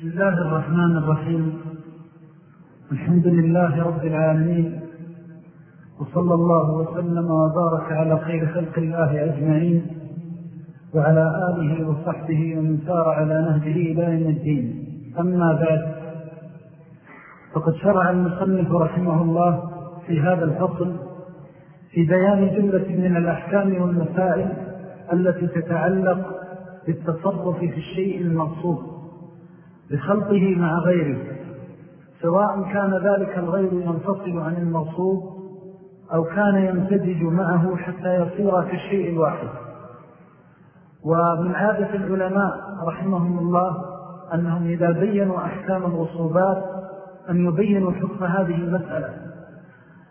بسم الله الرحمن الرحيم. الحمد لله رب العالمين. وصلى الله وسلم وبارك على خير خلق الله أجمعين وعلى آله وصحبه ومن سار على نهجه إلى يوم الدين. أما بعد فقد شرع المصنف رحمه الله في هذا الفصل في بيان جملة من الأحكام والمسائل التي تتعلق بالتصرف في الشيء المقصود بخلطه مع غيره سواء كان ذلك الغير ينفصل عن المقصود أو كان يمتدج معه حتى يصير في الشيء الواحد. ومن عادة العلماء رحمهم الله أنهم إذا بينوا أحكام الوصوبات أن يبينوا حكم هذه المسألة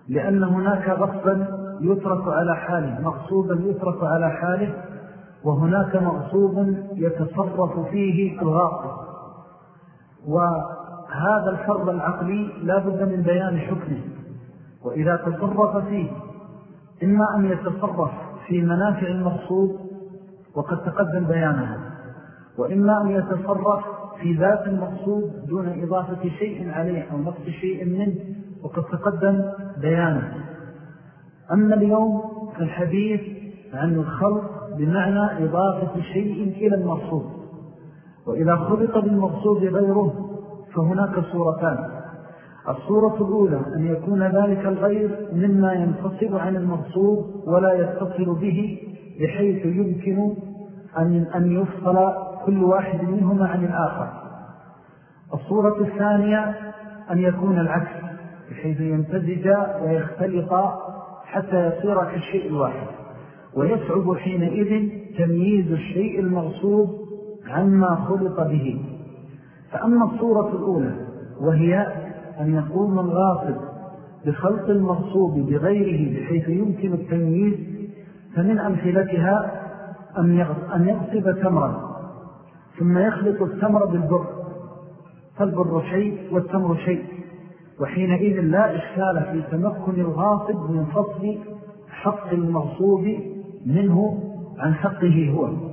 لأن هناك غصبا يترك على حاله مقصوبا يترك على حاله وهناك مغصوب يتصرف فيه الغاصب. وهذا الفرض العقلي لا بد من بيان حكمه. وإذا تصرف فيه إما أن يتصرف في منافع المغصوب وقد تقدم بيانها وإما أن يتصرف في ذات المقصود دون إضافة شيء عليه أو نقص شيء منه وقد تقدم بيانه. أما اليوم فالحديث عن الخلق بمعنى إضافة شيء إلى المقصود. وإذا خلط بالمقصود غيره فهناك صورتان. الصورة الأولى أن يكون ذلك الغير مما ينفصل عن المقصود ولا يتصل به بحيث يمكن أن, أن يفصل كل واحد منهما عن الآخر. الصورة الثانية أن يكون العكس بحيث يمتزج ويختلط حتى يصير كالشيء الواحد. ويصعب حينئذ تمييز الشيء المغصوب عما خلط به. فأما الصورة الأولى وهي أن يقوم الغاصب بخلط المغصوب بغيره بحيث يمكن التمييز فمن أمثلتها أن يغصب تمرا ثم يخلط التمر بالبر فالبر شيء والتمر شيء وحينئذ لا إشكال في تمكن الغاصب من فصل حق المغصوب منه عن حقه هو.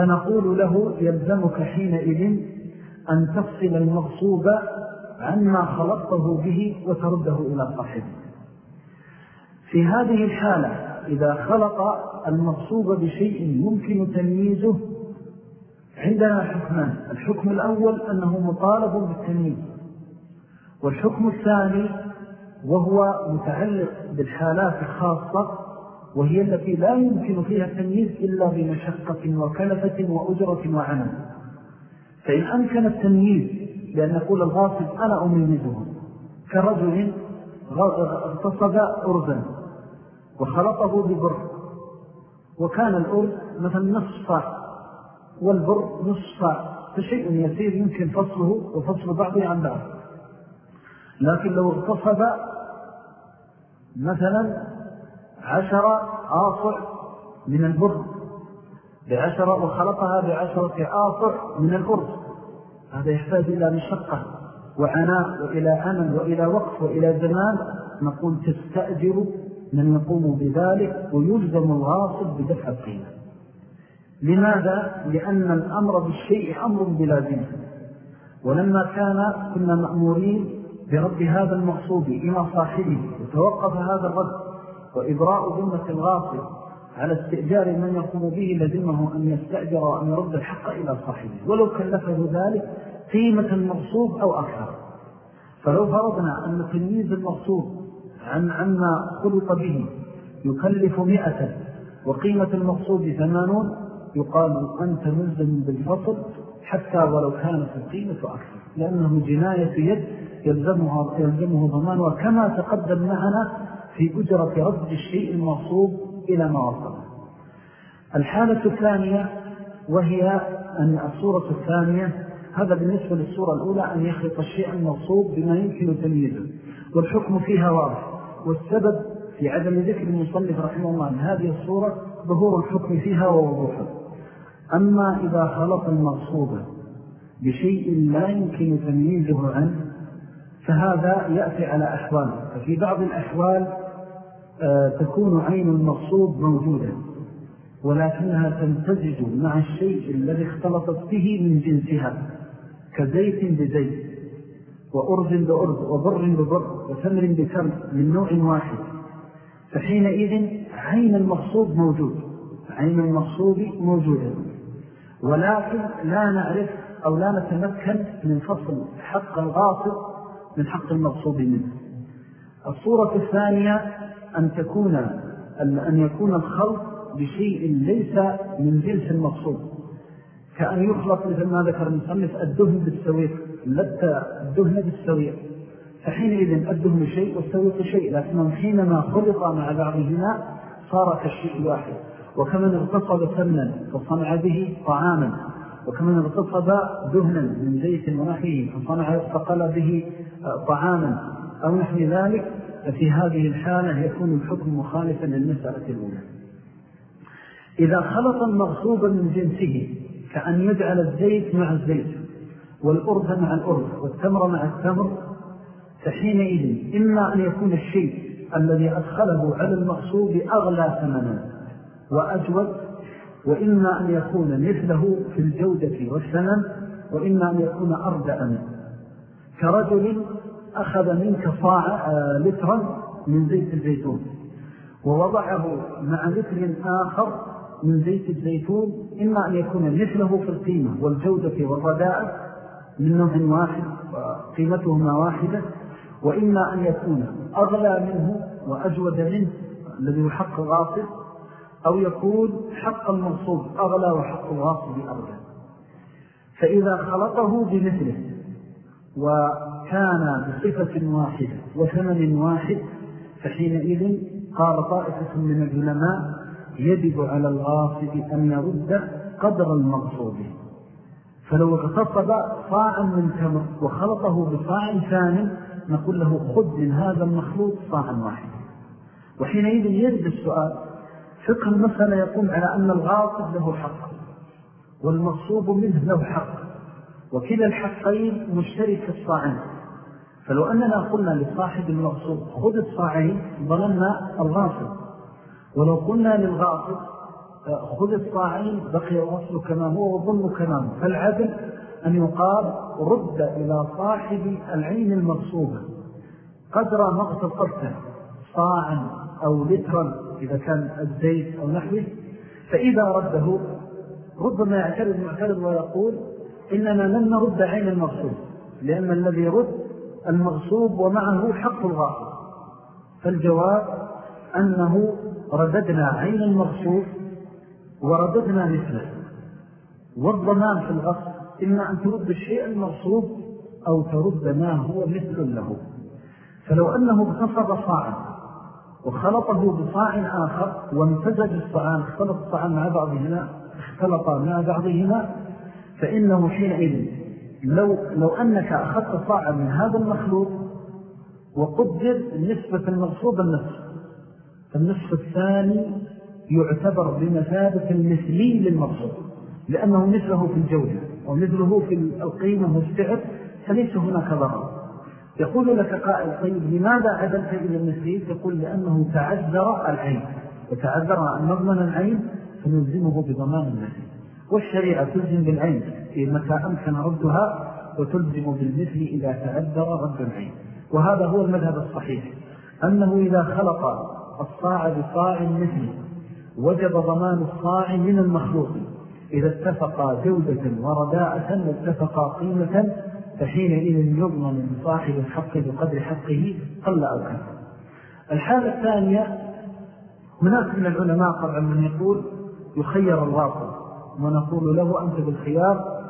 فنقول له يلزمك حينئذ أن تفصل المغصوب عما خلطته به وترده إلى صاحبه في هذه الحالة إذا خلط المغصوب بشيء يمكن تمييزه عندنا حكمان. الحكم الأول أنه مطالب بالتمييز والحكم الثاني وهو متعلق بالحالات الخاصة وهي التي لا يمكن فيها التمييز إلا بمشقة وكلفة وأجرة وعمل. فإن أمكن التمييز لأن نقول الغاصب أنا أميزه كرجل اغتصب أرزا وخلطه ببر وكان الأرز مثلا نصف والبر نصف فشيء يسير يمكن فصله وفصل بعضه عن بعض. لكن لو اغتصب مثلا عشر آصع من البر. بعشرة وخلطها بعشرة آصع من الأرض هذا يحتاج إلى مشقة وعناء وإلى عمل وإلى وقف وإلى زمان. نقول تستأجر من يقوم بذلك ويلزم الغاصب بدفع القيمة. لماذا؟ لأن الأمر بالشيء أمر بلازمه ولما كان كنا مأمورين برد هذا المقصود إلى صاحبه وتوقف هذا الرد وإبراء ذمة الغاصب على استئجار من يقوم به لزمه أن يستأجر وأن يرد الحق إلى صاحبه. ولو كلفه ذلك قيمة المغصوب أو أكثر. فلو فرضنا أن تمييز المغصوب عن عما خلط به يكلف مئة وقيمة المغصوب ثمانون يقال أنت ملزم بالفصل حتى ولو كانت القيمة أكثر. لأنه جناية يد يلزمه, يلزمه ضمان. وكما تقدم معنا في أجرة رد الشيء المغصوب إلى ما وصل. الحالة الثانية وهي أن الصورة الثانية هذا بالنسبة للصورة الأولى أن يخلط الشيء المغصوب بما يمكن تمييزه والحكم فيها واضح. والسبب في عدم ذكر المصنف رحمه الله هذه الصورة ظهور الحكم فيها ووضوحه. أما إذا خلط المغصوب بشيء لا يمكن تمييزه عنه فهذا يأتي على أحوال ففي بعض الأحوال آه، تكون عين المقصود موجودة ولكنها تمتزج مع الشيء الذي اختلطت به من جنسها كزيت بزيت وأرز بأرز وبر ببر وتمر بتمر من نوع واحد. فحينئذ عين المغصوب موجود عين المغصوب موجودة. ولكن لا نعرف أو لا نتمكن من فصل حق الغاصب من حق المغصوب منه. الصورة الثانية أن تكون أن يكون الخلط بشيء ليس من جنس المغصوب كأن يخلط مثل ما ذكر المصنف الدهن بالسويق. لبت الدهن بالسويق. فحينئذ الدهن شيء والسويق شيء لكنهم حينما خلط مع بعضهما صار كالشيء الواحد. وكمن اغتصب سمنا فصنع به طعاما. وكمن اغتصب دهنا من زيت ونحيه فصنع فقل به طعاما أو نحن ذلك ففي هذه الحالة يكون الحكم مخالفا للمسألة الأولى. إذا خلط المغصوب من جنسه كأن يجعل الزيت مع الزيت والأرض مع الأرض والتمر مع التمر فحينئذ إما أن يكون الشيء الذي أدخله على المغصوب أغلى ثمنا وأجود وإما أن يكون مثله في الجودة والثمن وإما أن يكون أردأ كرجل أخذ منك صاع آه، لترا من زيت الزيتون ووضعه مع لتر آخر من زيت الزيتون إما أن يكون مثله في القيمة والجودة والرداء من نوع واحد وقيمتهما واحدة وإما أن يكون أغلى منه وأجود منه الذي هو حق الغاصب أو يكون حق المنصوب أغلى وحق الغاصب أغلى فإذا خلطه بمثله وكان بصفة واحدة وثمن واحد فحينئذ قال طائفة من العلماء يجب على الغاصب أن يرد قدر المغصوب. فلو اغتصب صاعا من تمر وخلطه بصاع ثاني نقول له خذ من هذا المخلوط صاعا واحد. وحينئذ يرد السؤال فقه المسألة يقوم على أن الغاصب له حق والمغصوب منه له حق وكلا الحقين مشترك في الصاعين. فلو أننا قلنا لصاحب المغصوب خذ الصاعين ظلمنا الغاصب ولو قلنا للغاصب خذ الصاعين بقي الغصب كما هو وظن كما هو. فالعدل أن يقال رد إلى صاحب العين المغصوبة قدر مغتصبته صاعا أو لترا إذا كان الزيت أو نحوه فإذا رده ربما يعترض معترض ويقول إننا لن نرد عين المغصوب لأن الذي رد المغصوب ومعه حق الغاصب. فالجواب أنه رددنا عين المغصوب ورددنا مثله. والضمان في الغصب إما أن ترد الشيء المغصوب أو ترد ما هو مثل له. فلو أنه اغتصب صاعا وخلطه بصاع آخر وامتزج الصعان اختلط الصعان مع بعضهما اختلط مع بعضهما فإنه حينئذ لو, لو أنك أخذت صاعا من هذا المخلوط وقدر نسبة المغصوب النصف فالنصف الثاني يعتبر بمثابة المثلي للمغصوب لأنه مثله في الجودة ومثله في القيمة والسعر فليس هناك ضرر. يقول لك قائل طيب لماذا عدلت إلى المثلي تقول لأنه تعذر العين. وتعذر أن نضمن العين فنلزمه بضمان المثل والشريعة تلزم بالعين. في متى أمكن ردها؟ وتلزم بالمثل إذا تعذر رد العين. وهذا هو المذهب الصحيح. أنه إذا خلق الصاع بصاع مثل وجب ضمان الصاع من المخلوق. إذا اتفقا جودة ورداءة واتفقا قيمة فحينئذ يضمن لصاحب الحق بقدر حقه قل أو كان الحالة الثانية هناك من العلماء طبعا من يقول يخير الواقع ونقول له أنت بالخيار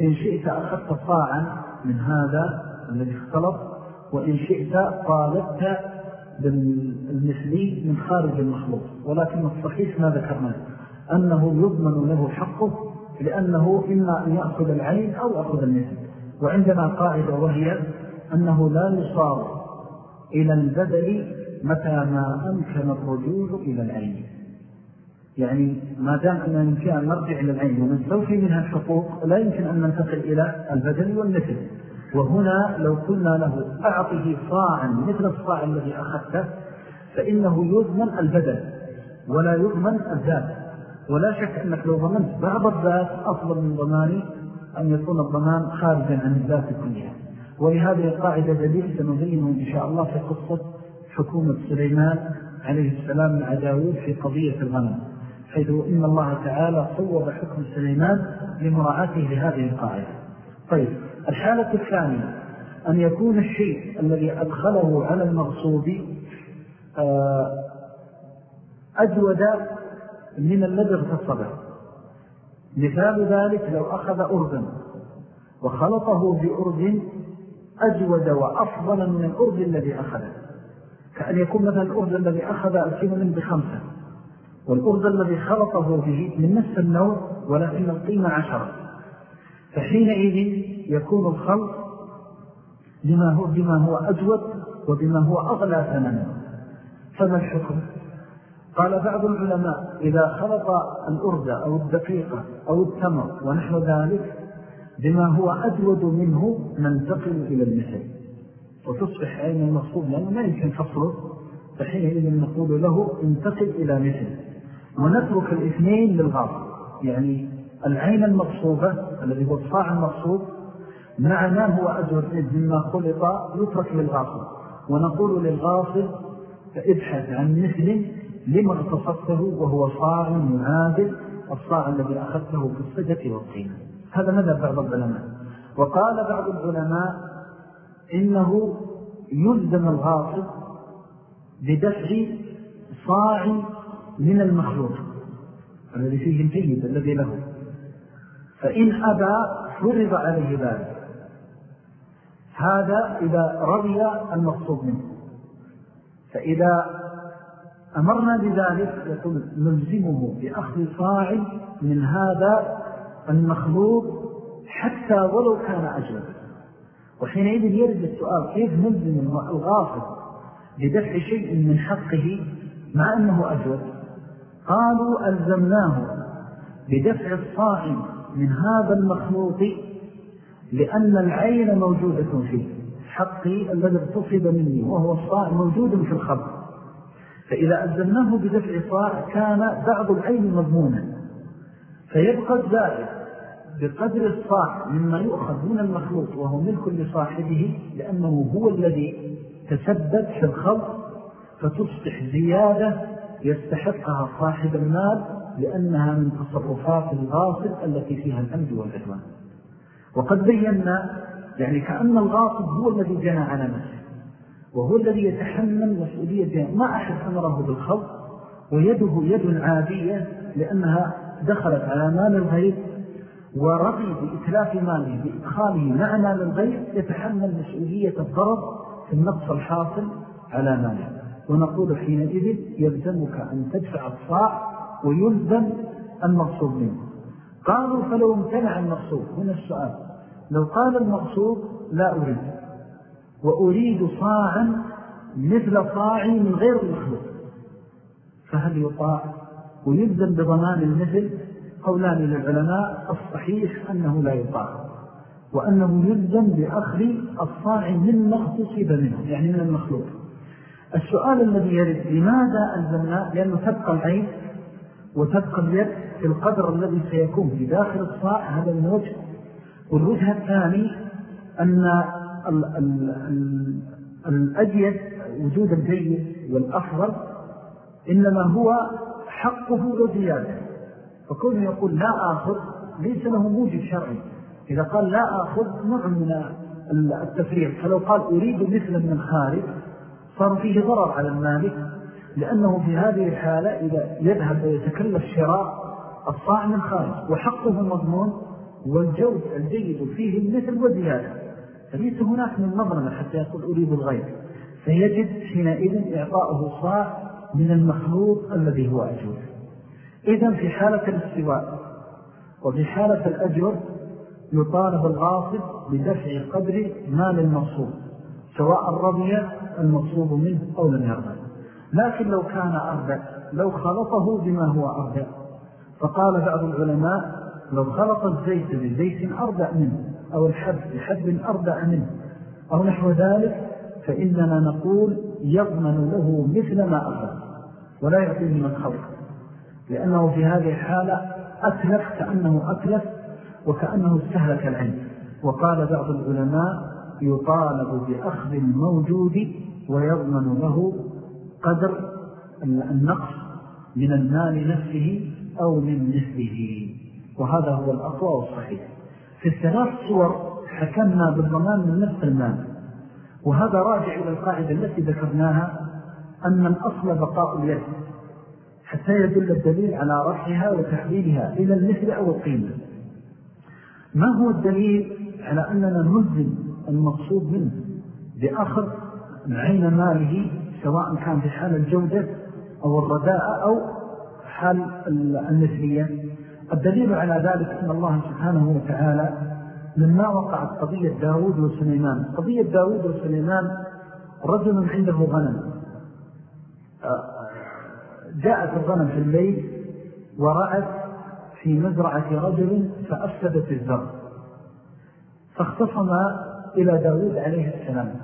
إن شئت أخذت صاعا من هذا الذي اختلط وإن شئت طالبت بالمثلي من خارج المخلوق. ولكن الصحيح ما ذكرنا أنه يضمن له حقه لأنه إما أن يأخذ العين أو أخذ المثل. وعندنا قاعدة وهي أنه لا يصار إلى البدل متى ما أمكن الرجوع إلى العين. يعني ما دام أننا يمكن أن نرجع إلى العين ونستوفي منها الحقوق لا يمكن أن ننتقل إلى البدل والمثل. وهنا لو قلنا له أعطه صاعا مثل الصاع الذي أخذته فإنه يضمن البدل ولا يضمن الذات. ولا شك أنك لو ضمنت بعض الذات أفضل من ضمان أن يكون الضمان خارجا عن الذات كلها. ولهذه القاعدة دليل سنبينه إن شاء الله في قصة حكومة سليمان عليه السلام مع داود في قضية الغنم حيث إن الله تعالى صوب حكم سليمان لمراعاته لهذه القاعدة. طيب الحالة الثانية أن يكون الشيء الذي أدخله على المغصوب آه، أجود من الذي اغتصبه مثال ذلك لو أخذ أرضا وخلطه بأرض أجود وأفضل من الأرض الذي أخذه كأن يكون مثلا الأرض الذي أخذ الكمل بخمسة والأرض الذي خلطه به من نفس النوع ولكن القيمة عشرة. فحينئذ يكون الخلط بما هو, بما هو أجود وبما هو أغلى ثمنا فما الحكم؟ قال بعض العلماء إذا خلط الأرض أو الدقيقة أو التمر ونحو ذلك بما هو أجود منه ننتقل إلى المثل وتصبح عين المصوب لأنه ما يمكن فصله فحينئذ نقول له انتقل إلى مثل ونترك الاثنين للغاصب يعني العين المقصوبة الذي هو الصاع المقصوب مع ما هو أجود مما خلط يترك للغاصب. ونقول للغاصب ابحث عن مثل لما اغتصبته وهو صاع معادل الصاع الذي أخذته في الصدة والقيمة هذا مذهب بعض العلماء. وقال بعض العلماء إنه يلزم الغاصب بدفع صاع من المخلوق الذي فيه الجيد الذي له. فإن أبى فرض عليه ذلك. هذا إذا رضي المقصود منه. فإذا أمرنا بذلك يقول نلزمه بأخذ صاع من هذا المخلوق حتى ولو كان أجل وحينئذ يرد السؤال كيف نلزم الغافل بدفع شيء من حقه مع أنه أجود قالوا ألزمناه بدفع الصاع من هذا المخلوق لأن العين موجودة فيه حقي الذي اغتصب مني وهو الصاع موجود في الخبر فإذا ألزمناه بدفع صاع كان بعض العين مضمونا. فيبقى الزائد بقدر الصاع مما يؤخذ من المخلوق وهو ملك لصاحبه لأنه هو الذي تسبب في الخلق فتصبح زيادة يستحقها صاحب المال لأنها من تصرفات الغاصب التي فيها الأمد والعدوان. وقد بينا يعني كأن الغاصب هو الذي جنى على نفسه. وهو الذي يتحمل مسؤولية جنى ما أحد أمره بالخلق ويده يد عادية لأنها دخلت على مال الغير ورضي بإتلاف ماله بإدخاله مع مال الغير يتحمل مسؤولية الضرب في النقص الحاصل على ماله. ونقول حينئذ يلزمك أن تدفع الصاع ويلزم المقصود منه. قالوا فلو امتنع المقصود هنا السؤال. لو قال المقصود لا أريد. وأريد صاعا مثل صاعي من غير المخلوق فهل يطاع ويلزم بضمان المثل؟ قولان للعلماء الصحيح أنه لا يطاع وأنه يلزم بأخذ الصاع من مغتصب منه يعني من المخلوق. السؤال الذي يرد لماذا ألزمنا؟ لأنه تبقى العين وتبقى اليد في القدر الذي سيكون في داخل الصاع هذا من وجه. والوجه الثاني أن الأجيد وجود الجيد والأفضل إنما هو حقه وزيادة فكونه يقول لا آخذ ليس له موجب شرعي. إذا قال لا آخذ نوع من التفريق. فلو قال أريد مثل من الخارج صار فيه ضرر على المالك لأنه في هذه الحالة إذا يذهب ويتكلف شراء الصاع من خارج. وحقه مضمون والجود الجيد فيه المثل وزيادة. فليس هناك من مظلمة حتى يقول أريد الغير فيجب حينئذ إعطاؤه صاع من المخلوق الذي هو أجود. إذن في حالة الاستواء وفي حالة الأجر يطالب الغاصب بدفع قدر مال المصوب سواء رضي المصوب منه أو لم يرضى. لكن لو كان أرضى لو خلطه بما هو أرضى. فقال بعض العلماء لو خلط الزيت بزيت أرضى منه أو الحب بحب أرضى منه. أو نحو ذلك فإننا نقول يضمن له مثل ما أخذ ولا يعطيه من خلق لأنه في هذه الحالة أتلف كأنه أتلف وكأنه استهلك العين وقال بعض العلماء يطالب بأخذ الموجود ويضمن له قدر النقص من المال نفسه أو من مثله. وهذا هو الأقوى والصحيح. في الثلاث صور حكمنا بالضمان من نفس المال. وهذا راجع إلى القاعدة التي ذكرناها أن الأصل بقاء اليد حتى يدل الدليل على رفعها وتحليلها إلى المثل أو القيمة. ما هو الدليل على أننا نلزم المقصود منه بأخذ عين ماله سواء كان في حال الجودة أو الرداء أو حال المثلية؟ الدليل على ذلك أن الله سبحانه وتعالى لما وقعت قضية داود وسليمان. قضية داود وسليمان رجل عنده غنم. جاءت الغنم في الليل ورأت في مزرعة رجل فأفسدت الزرع. فاختصم إلى داود عليه السلام.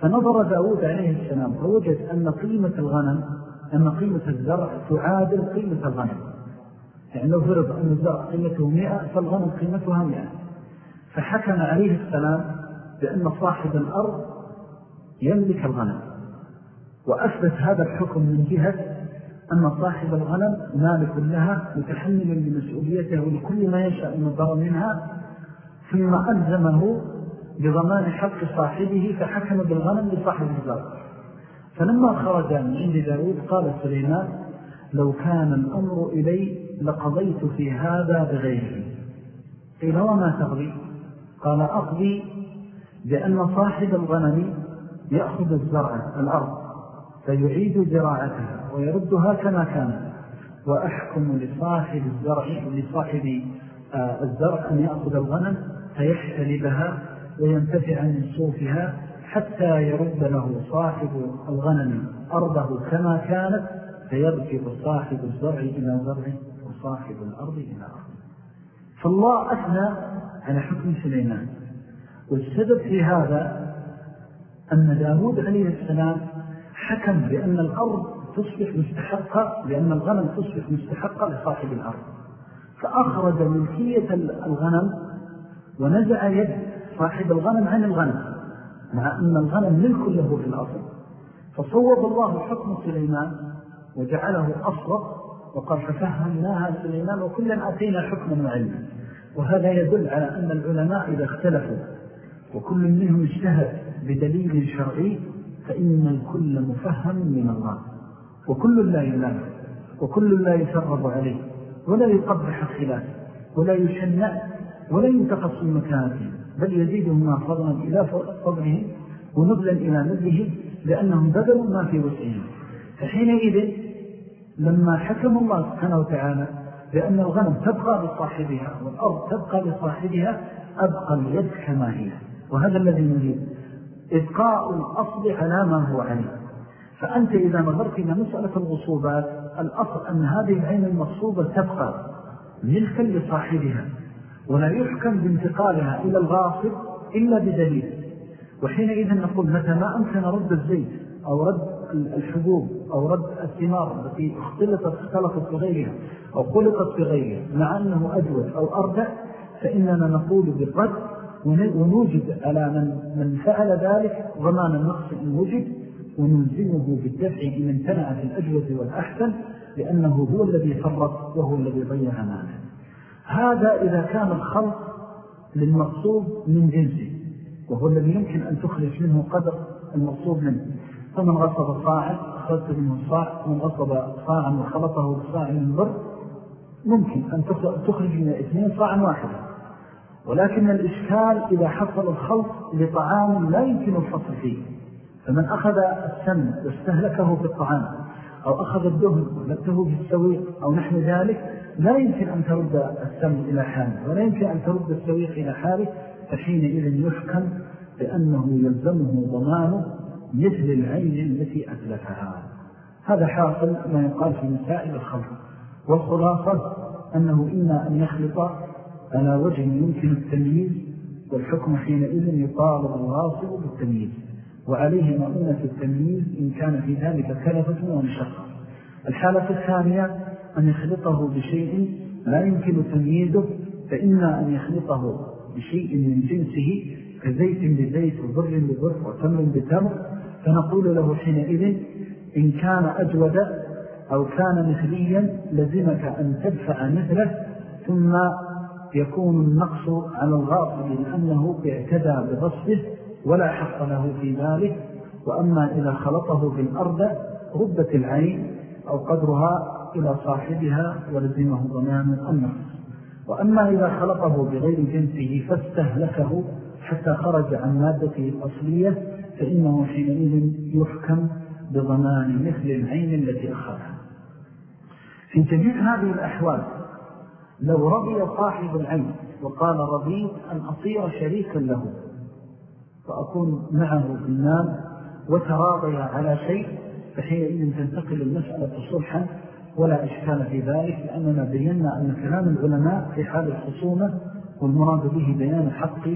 فنظر داود عليه السلام فوجد أن قيمة الغنم أن قيمة الزرع تعادل قيمة الغنم. يعني لو فرض أن الزرع قيمته مئة فالغنم قيمتها مئة. فحكم عليه السلام بأن صاحب الأرض يملك الغنم. وأثبت هذا الحكم من جهة أن صاحب الغنم مالك لها متحمل لمسؤوليته ولكل ما يشاء أن يضر منها ثم ألزمه بضمان حق صاحبه فحكم بالغنم لصاحب الزرع. فلما خرج من عند داود قال سليمان لو كان الأمر إلي لقضيت في هذا بغيره. قيل وما تغضي قال أقضي بأن صاحب الغنم يأخذ الزرع الأرض فيعيد زراعتها ويردها كما كانت وأحكم لصاحب الزرع لصاحب آه، الزرع أن يأخذ الغنم فيحتلبها وينتفع من صوفها حتى يرد له صاحب الغنم أرضه كما كانت فيرجع صاحب الزرع إلى زرع وصاحب الأرض إلى أرض فالله أثنى على حكم سليمان. والسبب في هذا أن داود عليه السلام حكم بأن الأرض تصبح مستحقة لأن الغنم تصبح مستحقة لصاحب الأرض. فأخرج ملكية الغنم ونزع يد صاحب الغنم عن الغنم مع أن الغنم ملك له في الأصل فصوب الله حكم سليمان وجعله أصرف وقال ففهمناها سليمان وكلا أتينا حكما وعلما. وهذا يدل على أن العلماء إذا اختلفوا وكل منهم اجتهد بدليل شرعي فإن الكل مفهم من الله. وكل لا يلام وكل لا يشرب عليه ولا يقبح الخلاف ولا يشنع ولا ينتقص من مكانته بل يزيدهما فضلا إلى فضله ونبلا إلى نبله لأنهم بذلوا ما في وسعهم. فحينئذ لما حكم الله سبحانه وتعالى بأن الغنم تبقى لصاحبها والأرض تبقى لصاحبها أبقى اليد كما هي. وهذا الذي نريد. إبقاء الأصل على ما هو عليه. فأنت إذا نظرت إلى مسألة الغصوبات الأصل أن هذه العين المصوبة تبقى ملكا لصاحبها ولا يحكم بانتقالها إلى الغاصب إلا بدليل. وحينئذ نقول متى ما أمكن رد الزيت أو رد الحبوب أو رد الثمار التي اختلطت اختلطت بغيرها أو خلطت بغيرها مع أنه أجود أو أردع فإننا نقول بالرد ونوجد على من, من فعل ذلك ضمان النقص إن وجد ونلزمه بالدفع إن امتنع في الأجوز والأحسن لأنه هو الذي فرط وهو الذي ضيع ماله هذا إذا كان الخلق للمقصود من جنسه وهو الذي يمكن أن تخرج منه قدر المقصود منه. فمن غصب صاعا أخذت منه الصاع ومن غصب صاعا وخلطه بصاع من بر ممكن أن تخرج من اثنين صاعا واحدا. ولكن الإشكال إذا حصل الخلط لطعام لا يمكن الفصل فيه. فمن أخذ السم واستهلكه في الطعام أو أخذ الدهن ولبته في السويق أو نحن ذلك لا يمكن أن ترد السم إلى حاله ولا يمكن أن ترد السويق إلى حاله فحينئذ يحكم بأنه يلزمه ضمان مثل العين التي أتلفها هذا حاصل ما يقال في مسائل الخلق والخلاصة أنه إما أن يخلط على وجه يمكن التمييز والحكم حينئذ يطالب الغاصب بالتمييز وعليه مؤونة التمييز إن كان في ذلك كلفة ومشقة الحالة الثانية أن يخلطه بشيء لا يمكن تمييزه فإما أن يخلطه بشيء من جنسه كزيت بزيت وبر ببر وتمر بتمر فنقول له حينئذ إن كان أجود أو كان مثليا لزمك أن تدفع مثله ثم يكون النقص على الغاصب لأنه اعتدى بغصبه ولا حق له في ذلك وأما إذا خلطه بالأرض ردت العين أو قدرها إلى صاحبها ولزمه ضمان النقص. وأما إذا خلطه بغير جنسه فاستهلكه حتى خرج عن مادته الأصلية فإنه حينئذ يحكم بضمان مثل العين التي أخذها. في جميع هذه الأحوال لو رضي صاحب العين وقال رضيت أن أصير شريكا له فأكون معه في المال وتراضي على شيء فحينئذ تنتقل المسألة صلحا ولا إشكال في ذلك لأننا بينا أن كلام العلماء في حال الخصومة والمراد به بيان حق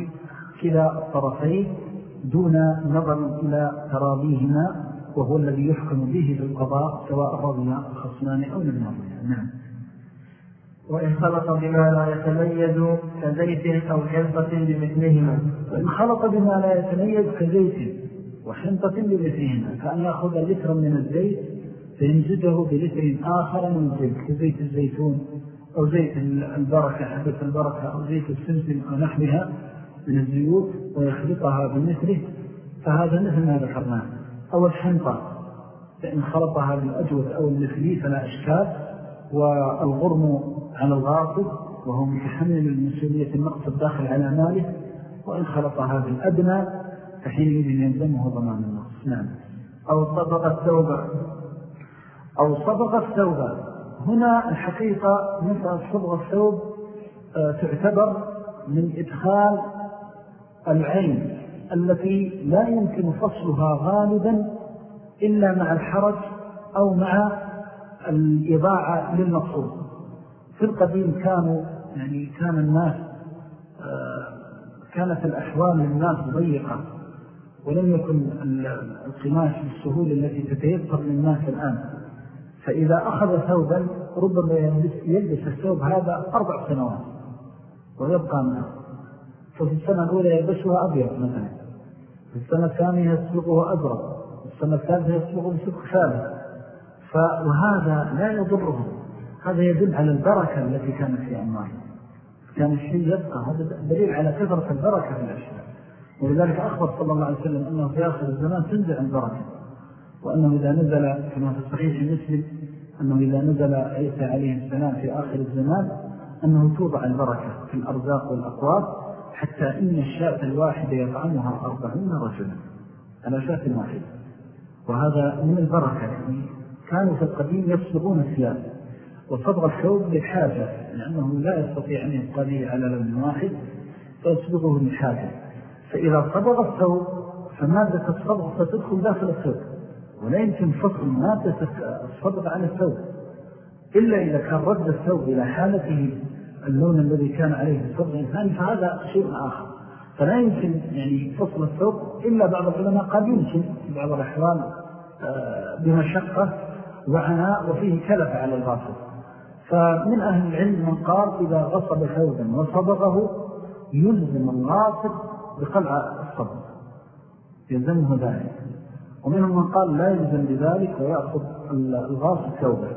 كلا الطرفين دون نظر إلى تراضيهما وهو الذي يحكم به بالقضاء سواء رضي الخصمان أو لم نعم. وإن خلط بما لا يتميز كزيت أو حنطة بمثلهما. وإن خلط بما لا يتميز كزيت وحنطة بمثلهما. فأن يأخذ لترا من الزيت فينزجه بلتر آخر من الزيت كزيت الزيتون أو زيت البركة حدث البركة أو زيت السمسم أو نحوها. من الزيوت ويخلطها بمثله فهذا مثل ما ذكرناه أو الحنطة فإن خلطها بالأجوة أو المثلي فلا أشكال. والغرم على الغاصب وهو متحمل المسؤولية النقص الداخل على ماله. وإن خلطها بالأدنى فحينئذ ينزمه ضمان النقص. نعم. أو صبغ الثوب. أو صبغ الثوب. هنا الحقيقة مسألة صبغ الثوب آه، تعتبر من إدخال العين التي لا يمكن فصلها غالبا إلا مع الحرج أو مع الإضاعة للمقصود. في القديم كانوا يعني كان الناس آه، كانت الأحوال للناس ضيقة ولم يكن القماش بالسهولة التي تتيسر للناس الآن. فإذا أخذ ثوبا ربما يلبس الثوب هذا أربع سنوات ويبقى معه. ففي السنة الأولى يلبسها أبيض مثلا. في السنة الثانية أزرق. في السنة الثالثة يصبغه بصبغ ثالث وهذا لا يضرهم هذا يدل على البركة التي كانت في أموالهم كان الشيء يبقى. هذا دليل على كثرة البركة في الأشياء. ولذلك أخبر صلى الله عليه وسلم أنه في آخر الزمان تنزع البركة. وأنه إذا نزل كما في صحيح مسلم أنه إذا نزل عيسى عليه السلام في آخر الزمان أنه توضع البركة في الأرزاق والأقوات حتى إن الشاة الواحدة يطعمها أربعون رجلا. على شاة واحدة. وهذا من البركة. يعني كانوا في القديم يصبغون الثياب. وصبغ الثوب للحاجة لأنه لا يستطيع أن يبقى به على لون واحد فيصبغه للحاجة. فإذا صبغ الثوب فمادة الصبغ ستدخل داخل الثوب. ولا يمكن فصل مادة الصبغ عن الثوب. إلا إذا كان رد الثوب إلى حالته اللون الذي كان عليه الصبغ الثاني فهذا شيء آخر. فلا يمكن يعني فصل الثوب إلا بعض العلماء قد يمكن بعض الأحوال آه، بمشقة وعناء وفيه كلف على الغاصب فمن أهل العلم من قال إذا غصب ثوبا وصبغه يلزم الغاصب بقلع الصبغ. يلزمه ذلك. ومنهم من قال لا يلزم بذلك ويأخذ الغاصب ثوبه.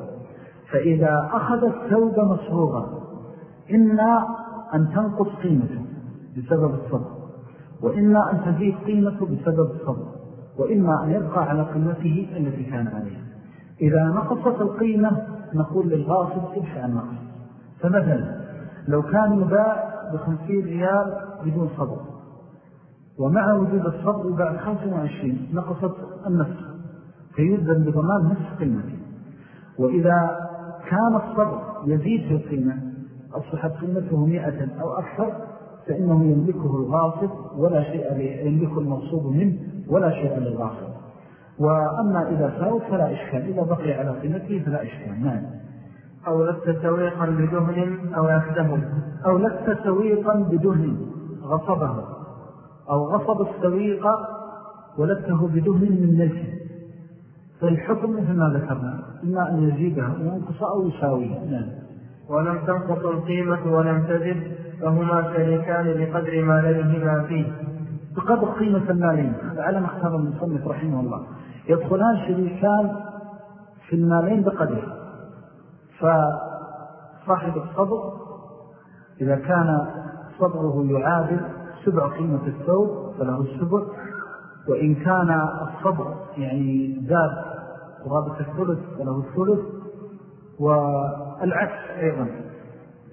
فإذا أخذ الثوب مصروغا إما أن تنقص قيمته بسبب الصبر وإما أن تزيد قيمته بسبب الصبر وإما أن يبقى على قيمته التي كان عليها. إذا نقصت القيمة نقول للغاصب ادفع النقص فمثلا لو كان يباع بخمسين ريال بدون صبر ومع وجود الصبر بعد 25 نقصت النفس فيلزم بضمان نفس قيمته. وإذا كان الصبر يزيد في القيمة أصبحت قيمته مئة أو أكثر فإنه يملكه الغاصب ولا شيء يملكه المغصوب منه ولا شيء للغاصب. وأما إذا ساوت فلا إشكال إذا بقي على قيمته فلا إشكال. نعم. أو لست سويقا بدهن أو أكدهم أو لست سويقا بدهن غصبه. أو غصب السويق ولته بدهن من ملك فالحكم مثل ما ذكرنا إما أن يزيدها وينقص أو يساويه. نعم. ولم تنقص القيمة ولم تزد فهما شريكان بقدر ماليهما فيه. بقدر قيمة المالين. هذا على ما اختار المصنف رحمه الله. يدخلان شريكان في المالين بقدر. فصاحب الصبر إذا كان صبره يعادل سبع قيمة الثوب فله السبع. وإن كان الصبر يعني زاد قرابة الثلث فله الثلث. والعكس أيضا.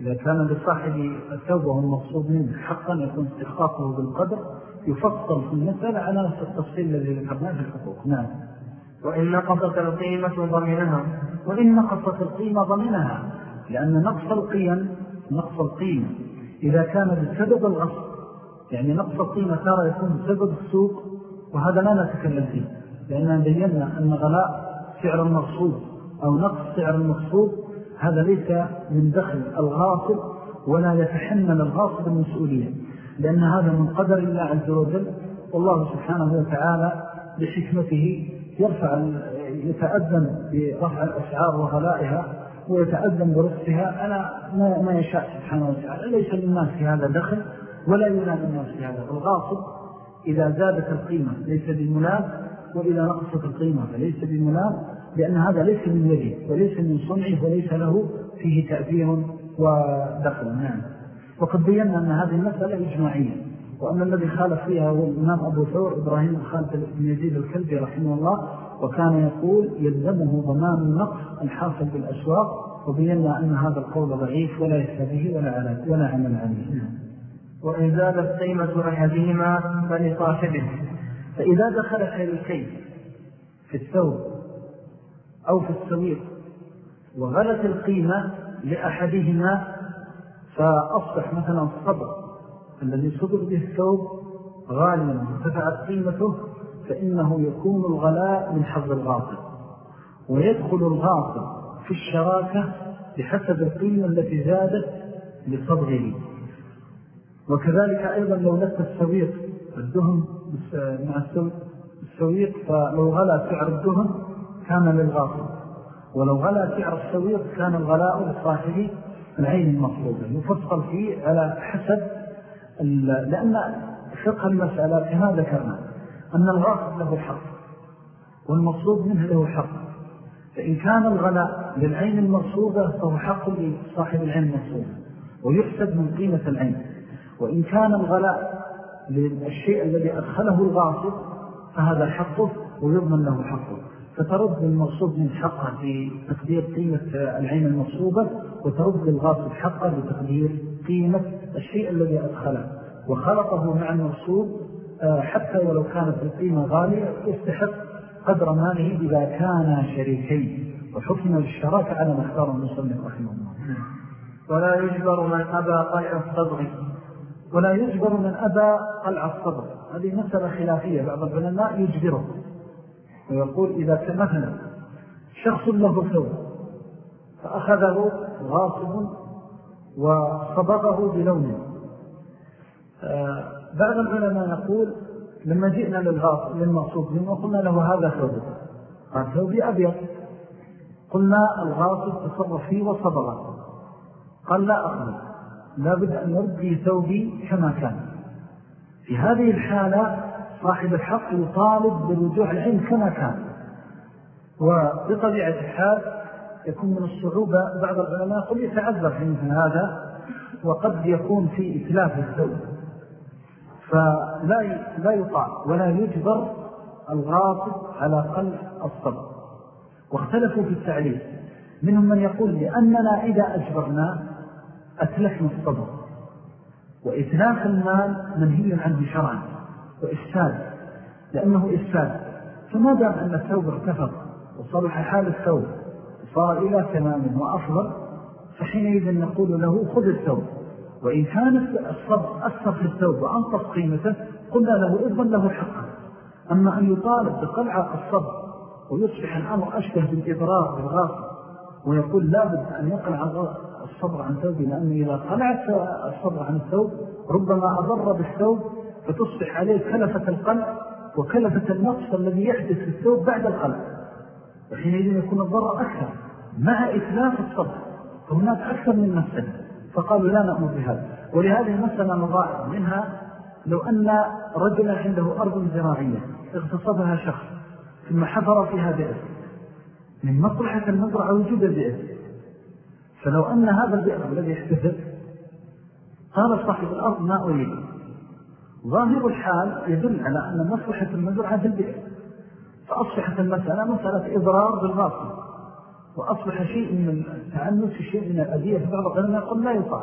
إذا كان لصاحب الثوب وهو المقصود منه حقا يكون استخفافه بالقدر يفصل في المسألة على نفس التفصيل الذي ذكرناه في الحقوق. نعم. وإن نقصت القيمة ضمنها. وإن نقصت القيمة ضمنها لأن نقص القيم نقص القيمة. إذا كان بسبب الغصب يعني نقص القيمة ترى يكون بسبب السوق وهذا لا نتكلم فيه. لأننا بينا أن غلاء سعر المغصوب أو نقص سعر المغصوب هذا ليس من دخل الغاصب ولا يتحمل الغاصب المسؤولية لأن هذا من قدر الله عز وجل والله سبحانه وتعالى بحكمته يرفع يتأذن برفع الأسعار وغلائها ويتأذن برفعها على ما يشاء سبحانه وتعالى ليس للناس في هذا دخل ولا ينام الناس في هذا. الغاصب إذا زادت القيمة ليس بمناب وإذا نقصت القيمة فليس بمناب. لأن هذا ليس من يده وليس من صنعه وليس له فيه تأثير ودخل. نعم. وقد بينا أن هذه المسألة إجماعية وأن الذي خالف فيها هو الإمام أبو ثور إبراهيم الخالف بن يزيد الكلبي رحمه الله وكان يقول يلزمه ضمان النقص الحاصل بالأسواق. وبينا أن هذا القول ضعيف ولا يستبه ولا, ولا عمل عليه. نعم. وإن زادت قيمة أحدهما فلصاحبه. فإذا دخل شريكين في الثوب أو في السويق. وغلت القيمة لأحدهما فأصبح مثلا الصبر الذي صدر به الثوب غاليا وارتفعت قيمته فإنه يكون الغلاء من حظ الغاصب. ويدخل الغاصب في الشراكة بحسب القيمة التي زادت لصبره. وكذلك أيضا لو لست السويق الدهم مع السويق فلو غلى سعر الدهم كان للغاصب ولو غلى سعر السويق كان الغلاء لصاحب العين المطلوبة يفصل فيه على حسب لأن فقه المسألة كما ذكرنا أن الغاصب له حق والمطلوب منه له حق. فإن كان الغلاء للعين المصوبة فهو حق لصاحب العين المصوبة ويحسب من قيمة العين. وإن كان الغلاء للشيء الذي أدخله الغاصب فهذا حقه ويضمن له حقه. فترد المقصود من حقه في تقدير قيمة العين المصوبة وترد للغاصب حقه بتقدير قيمة الشيء الذي أدخله. وخلطه مع المصوب آه، حتى ولو كانت القيمة غالية يستحق قدر ماله إذا كان شريكين. وحكم الشراكة على مختار المصنف رحمه الله. ولا يجبر من أبى قلع الصدر. ولا يجبر من أبى قلع الصدر. هذه مسألة خلافية. بعض العلماء يجبره. ويقول إذا كمثلا شخص له ثوب فأخذه غاصب وصبغه بلونه آه، بعض العلماء يقول لما جئنا للغاصب منه قلنا له هذا ثوب قال ثوبي أبيض. قلنا الغاصب تصرف فيه وصبغه. قال لا أخذ لابد أن يرضي ثوبي كما كان. في هذه الحالة صاحب الحق يطالب برجوع العلم كما كان. وبطبيعة الحال يكون من الصعوبة بعض العلماء يقول يتعذر في مثل هذا وقد يكون في إتلاف الثوب فلا لا يطاع ولا يجبر الغاصب على قلع الصبر. واختلفوا في التعليم منهم من يقول لأننا إذا أجبرنا أتلفنا الصبر. وإتلاف المال منهي عنه شرعا وإفساد لأنه إفساد. فما دام أن الثوب ارتفض وصلح حال الثوب وصار إلى تمام وأفضل فحينئذ نقول له خذ الثوب. وإن كان الصبر أثر في الثوب وأنقص قيمته قلنا له إذن له حقا أما أن يطالب بقلع الصبر ويصبح الأمر أشبه بالإضرار بالغاصب ويقول لابد أن يقلع الصبر عن ثوبه لأنه إذا قلعت الصبر عن الثوب ربما أضر بالثوب فتصبح عليه كلفة القلب وكلفة النقص الذي يحدث في الثوب بعد القلب. وحينئذ يكون الضرر أكثر مع إتلاف الصبر. فهناك أكثر من مفسد فقالوا لا نأمر بهذا. ولهذه المسألة نظائر منها لو أن رجلا عنده أرض زراعية اغتصبها شخص ثم حفر فيها بئر من مصلحة المزرعة وجود البئر فلو أن هذا البئر الذي احتفل قال صاحب الأرض ما أريد. ظاهر الحال يدل على أن مصلحة المزرعة في البئر فأصبحت المسألة مسألة إضرار بالغاصب وأصبح شيء من التعنس شيء من الأذية في بعض العلماء يقول لا يطاع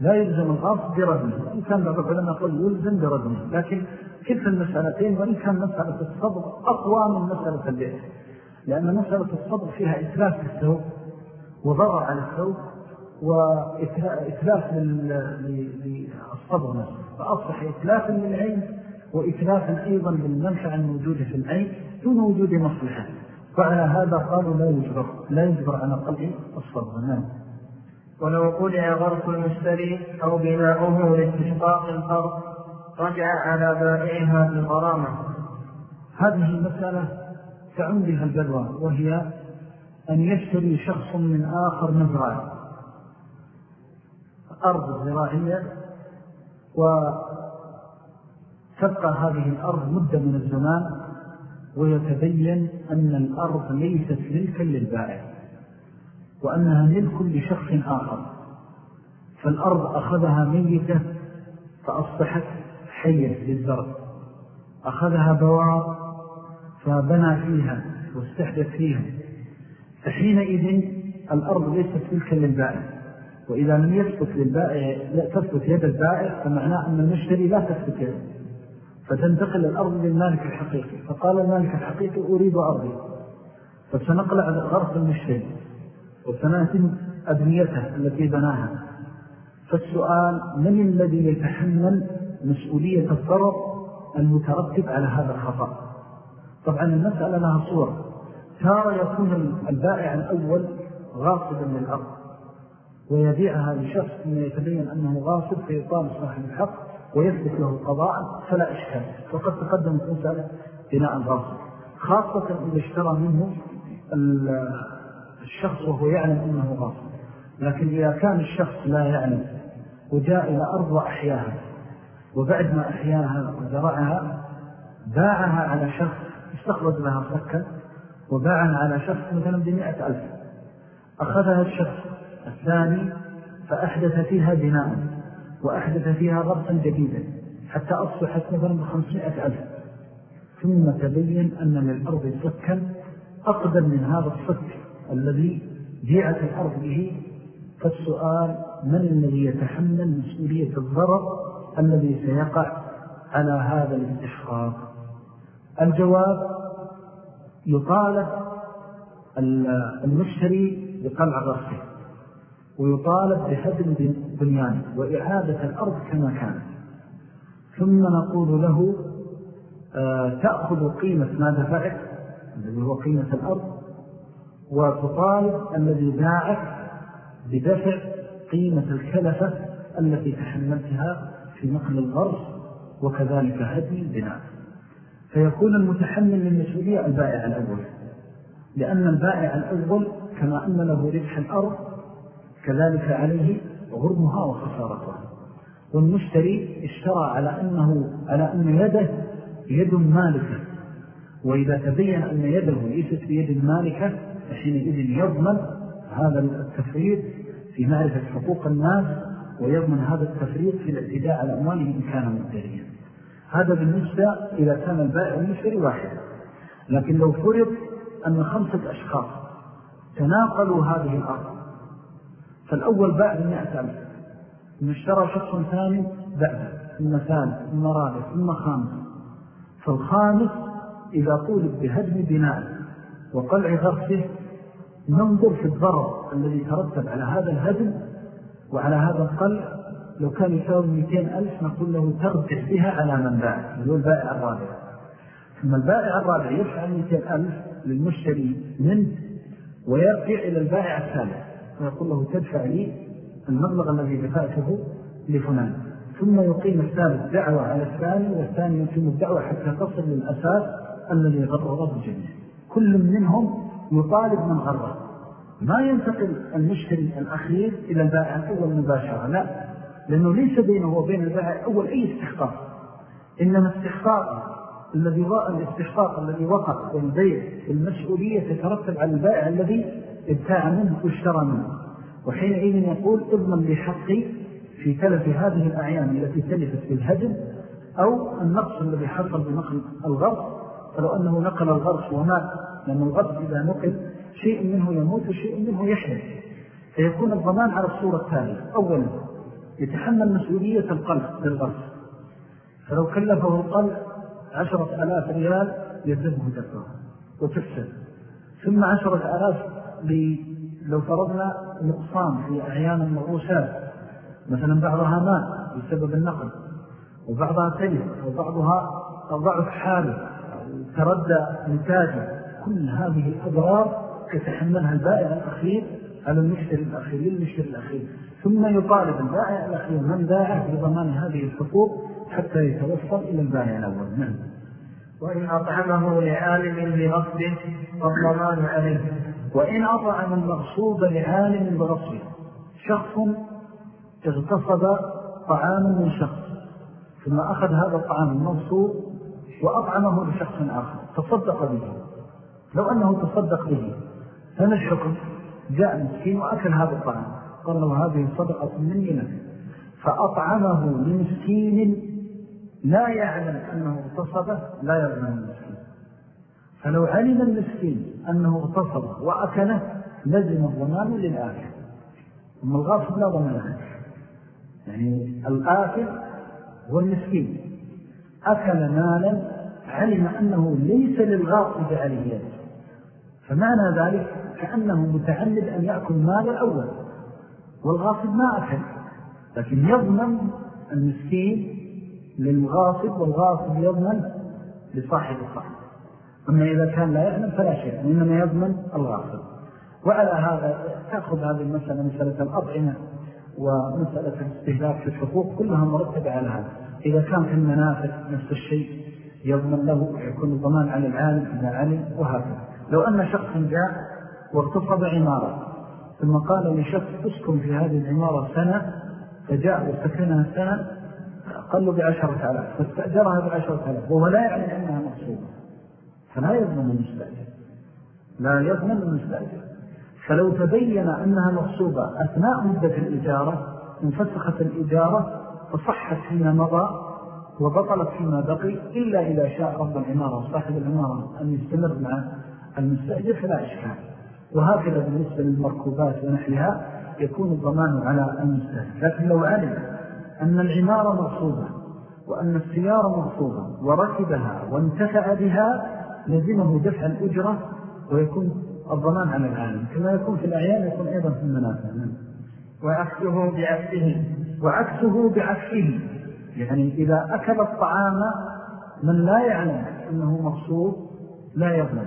لا يلزم الغاصب برجمه وإن كان بعض العلماء يقول يلزم برجمه لكن كلتا المسألتين وإن كان مسألة الصبر أقوى من مسألة البئر لأن مسألة الصبر فيها إتلاف للثوب وضرر على الثوب وإتلاف للصبر نفسه. فأصبح إتلافا للعين وإتلافا أيضا للمنفع الموجود في العين دون وجود مصلحة. وعلى هذا قالوا لا يجبر لا يجبر على قلع الصبر. نعم. ولو قلع غرس المشتري أو بناؤه لاستشقاق الأرض رجع على بائعها بالغرامة. هذه مسألة تعم بها البلوى وهي أن يشتري شخص من آخر مزرعة. أرض زراعية وتبقى هذه الأرض مدة من الزمان ويتبين أن الأرض ليست ملكا للبائع وأنها ملك لشخص آخر. فالأرض أخذها ميتة فأصبحت حية للزرع أخذها بوار فبنى فيها واستحدث فيها. فحينئذ الأرض ليست ملكا للبائع وإذا لم يثبت للبائع لا تثبت يد البائع فمعناه أن المشتري لا تثبت يده. فتنتقل الأرض للمالك الحقيقي. فقال المالك الحقيقي أريد أرضي. فسنقلع غرف المشتري. وسنأتم أبنيته التي بناها. فالسؤال من الذي يتحمل مسؤولية الضرر المترتب على هذا الخطأ؟ طبعا المسألة لها صور تارى يكون البائع الأول غاصبا للأرض. ويبيعها لشخص يتبين أنه غاصب فيطال صاحب الحق ويثبت له قضاء فلا إشكال. وقد تقدمت مسألة بناء الغاصب خاصة إذا اشترى منه الشخص وهو يعلم أنه غاصب. لكن إذا كان الشخص لا يعلم وجاء إلى أرض وأحياها وبعد ما أحياها وزرعها باعها على شخص استخرج لها صكا وباعها على شخص مثلا بمئة ألف. أخذها الشخص الثاني فأحدث فيها بناء وأحدث فيها غرسا جديدا حتى أصبحت مثلا بخمسمائة ألف. ثم تبين أن للأرض صكا أقدم من هذا الصك الذي جيعت الأرض به. فالسؤال من الذي يتحمل مسؤولية الضرر الذي سيقع على هذا الاستشخاص الجواب يطالب المشتري بقلع غرفه ويطالب بهدم بنيانه وإعادة الأرض كما كانت. ثم نقول له آه، تأخذ قيمة ما دفعت الذي هو قيمة الأرض وتطالب الذي باعك بدفع قيمة الكلفة التي تحملتها في نقل الغرس وكذلك هدم البناء. فيكون المتحمل للمسؤولية البائع الأول لأن البائع الأول كما أن له ربح الأرض كذلك عليه غرمها وخسارتها. والمشتري اشترى على أنه على أن يده يد مالكة. وإذا تبين أن يده ليست بيد مالكة فحينئذ يضمن هذا التفريط في معرفة حقوق الناس ويضمن هذا التفريط في الاعتداء على أمواله إن كان مدريا هذا بالنسبة إذا كان البائع المشتري واحد. لكن لو فرض أن خمسة أشخاص تناقلوا هذه الأرض فالأول باع بمئة ألف ثم اشترى شخص ثاني بعد ثم ثالث ثم رابع ثم خامس. فالخامس إذا طولب بهدم بناء وقلع غرفه ننظر في الضرر الذي ترتب على هذا الهدم وعلى هذا القلع. لو كان يساوي 200 ألف نقول له ترجع بها على من باع هو البائع الرابع. ثم البائع الرابع يفعل 200 ألف للمشتري منه ويرجع إلى البائع الثالث. ويقول له تدفع لي المبلغ الذي دفعته لفلان. ثم يقيم الثالث دعوة على الثاني والثاني يتم الدعوة حتى تصل للأساس الذي غرره الجميع كل منهم يطالب من غره. ما ينتقل المشتري الأخير إلى البائع الأول مباشرة؟ لا. لأنه ليس بينه وبين البائع أول أي استحقاق إنما استحقاق الذي الاستحقاق الذي وقع بالبيع المسؤولية تترتب على البائع الذي ابتاع منه واشترى منه. وحينئذ يقول اضمن لحقي في تلف هذه الأعيان التي تلفت بالهدم أو النقص الذي حصل بنقل الغرص فلو أنه نقل الغرص ومات لأن الغرص إذا نقل شيء منه يموت وشيء منه يحيى فيكون الضمان على الصورة التالية. أولا يتحمل مسؤولية القلب للغرص فلو كلفه القلب عشرة ألاف ريال يزده دفعه. وتفسد ثم عشرة ألاف لو فرضنا نقصان في أعيان المغوشات مثلا بعضها ماء بسبب النقل وبعضها تلف وبعضها ضعف حاله تردى نتاجه كل هذه الأضرار يتحملها البائع الأخير على المشتري الأخير للمشتري الأخير. ثم يطالب البائع الأخير من باعه بضمان هذه الحقوق حتى يتوصل إلى البائع الأول. نعم. وإن أطعمه لعالم بغصبه فالضمان عليه. وإن أطعم المغصوب لعالم بغصبه شخص اغتصب طعام من شخص ثم أخذ هذا الطعام المغصوب وأطعمه لشخص آخر. تصدق به. لو أنه تصدق به فما الحكم جاء مسكين وأكل هذا الطعام. قال له هذه صدقة مني لك. فأطعمه لمسكين لا يعلم أنه اغتصبه لا يظلم فلو علم المسكين أنه اغتصبه وأكله لزم الضمان للآكل أما الغاصب لا ضمان يعني الآكل هو المسكين. أكل مالا علم أنه ليس للغاصب عليه يد. فمعنى ذلك كأنه متعمد أن يأكل مال الأول. والغاصب ما أكل. لكن يضمن المسكين للغاصب والغاصب يضمن لصاحب الصحن. أما إذا كان لا يعلم فلا شيء إنما يضمن الغاصب وعلى هذا تأخذ هذه المسألة مسألة الأطعمة ومسألة الاستهلاك في الحقوق كلها مرتبة على هذا. إذا كان في المنافع نفس الشيء يضمن له يكون الضمان على العالم إذا علم وهكذا. لو أن شخص جاء واغتصب عمارة ثم قال لشخص اسكن في هذه العمارة سنة فجاء وسكنها سنة قال بعشرة آلاف فاستأجرها بعشرة آلاف وهو لا يعلم أنها مقصودة فلا يضمن المستأجر. لا يضمن المستأجر. فلو تبين أنها مقصودة أثناء مدة الإجارة انفسخت الإجارة فصحت فيما مضى وبطلت فيما بقي إلا إذا شاء رب العمارة وصاحب العمارة أن يستمر مع المستأجر فلا إشكال. وهكذا بالنسبة للمركوبات ونحلها يكون الضمان على المستأجر. لكن لو علم أن العمارة مغصوبة وأن السيارة مغصوبة وركبها وانتفع بها لزمه دفع الأجرة ويكون الضمان على العالم. كما يكون في الأعيان يكون أيضا في المنافع. وعكسه بعكسه. وعكسه بعكسه. يعني إذا أكل الطعام من لا يعلم أنه مغصوب لا يضمن.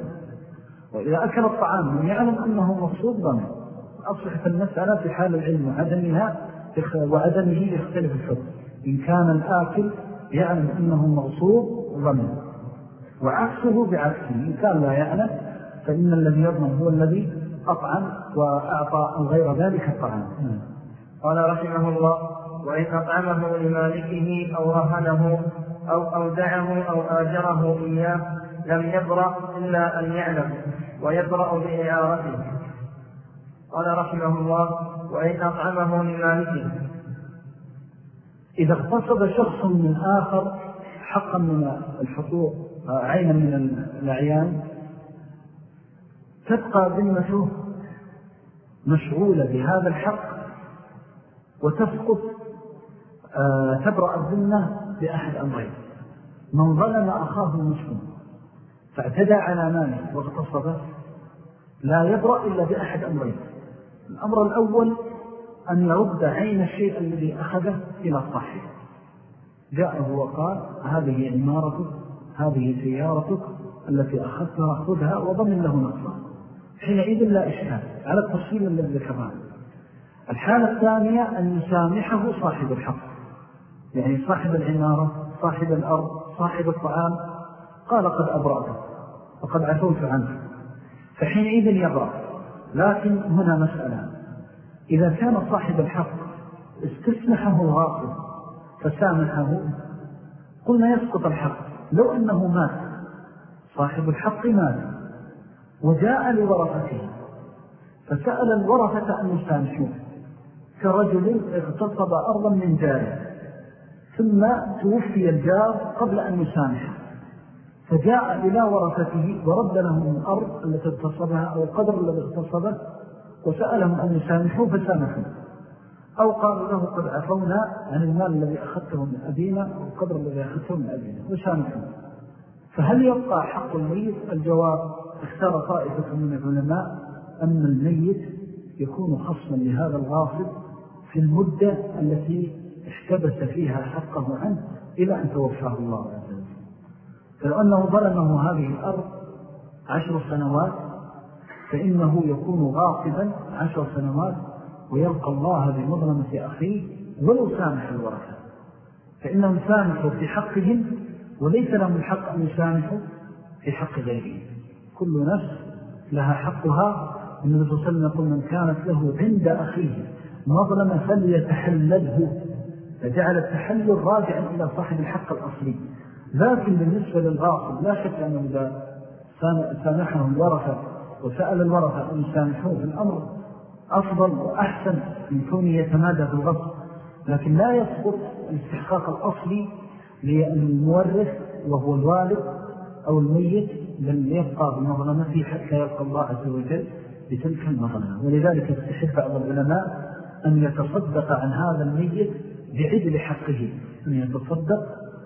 وإذا أكل الطعام من يعلم أنه مغصوب ضمن. أصبحت المسألة في حال العلم وعدمها وعدمه يختلف الحكم إن كان الآكل يعلم أنه مغصوب ضمن. وعكسه بعكسه. إن كان لا يعلم فإن الذي يضمن هو الذي أطعم وأعطى غير ذلك الطعام. قال رحمه الله وإن أطعمه لمالكه أو رهنه أو أودعه أو آجره إياه لم يبرأ إلا أن يعلم ويبرأ بإعارته. قال رحمه الله وإن أطعمه لمالكه. إذا اغتصب شخص من آخر حقا من الحقوق عينا من الأعيان تبقى ذمته مشغولة بهذا الحق وتسقط آه، تبرأ الذمة بأحد أمرين. من ظلم أخاه المسلم فاعتدى على ماله واغتصبه لا يبرأ إلا بأحد أمرين. الأمر الأول أن يرد عين الشيء الذي أخذه إلى صاحبه جاءه وقال هذه عمارتك هذه سيارتك التي أخذتها خذها وضمن له نقصها حينئذ لا إشكال على التفصيل الذي ذكرها الحالة الثانية أن يسامحه صاحب الحق. يعني صاحب العمارة صاحب الأرض صاحب الطعام. قال قد أبرأته وقد عفوت عنه فحينئذ يبرأ. لكن هنا مسألة. إذا كان صاحب الحق استسمحه الغاصب فسامحه قلنا يسقط الحق. لو أنه مات صاحب الحق مات وجاء لورثته فسأل الورثة أن يسامحوه كرجل اغتصب أرضا من جاره ثم توفي الجار قبل أن يسامحه فجاء إلى ورثته ورد لهم الأرض التي اغتصبها أو القدر الذي اغتصبه وسألهم أن يسامحوه فسامحوه أو قالوا له قد عفونا عن المال الذي أخذته من أبينا والقدر الذي أخذته من أبينا. وسامحوه فهل يبقى حق الميت؟ الجواب اختار طائفة من العلماء أن الميت يكون خصما لهذا الغاصب في المدة التي احتبس فيها حقه عنه إلى أن توفاه الله عز وجل. فلو أنه ظلمه هذه الأرض عشر سنوات فإنه يكون غاصبا عشر سنوات ويلقى الله بمظلمة أخيه ولو سامح الورثة. فإنهم سامحوا في حقهم وليس لهم الحق أن يسامحوا في حق غيرهم. كل نفس لها حقها. النبي صلى الله عليه وسلم يقول من كانت له عند أخيه مظلمة فليتحلله. فجعل التحلل راجعا إلى صاحب الحق الأصلي. لكن بالنسبة للغاصب لا شك أنه إذا سامحه الورثة وسأل الورثة أن يسامحوه الأمر أفضل وأحسن من كونه يتمادى في الغصب لكن لا يسقط الاستحقاق الأصلي للمورث وهو الوالد أو الميت بل يبقى بمظلمته حتى يبقى الله عز وجل بتلك المظلمة. ولذلك يستحب بعض العلماء أن يتصدق عن هذا الميت بعدل حقه أن يتصدق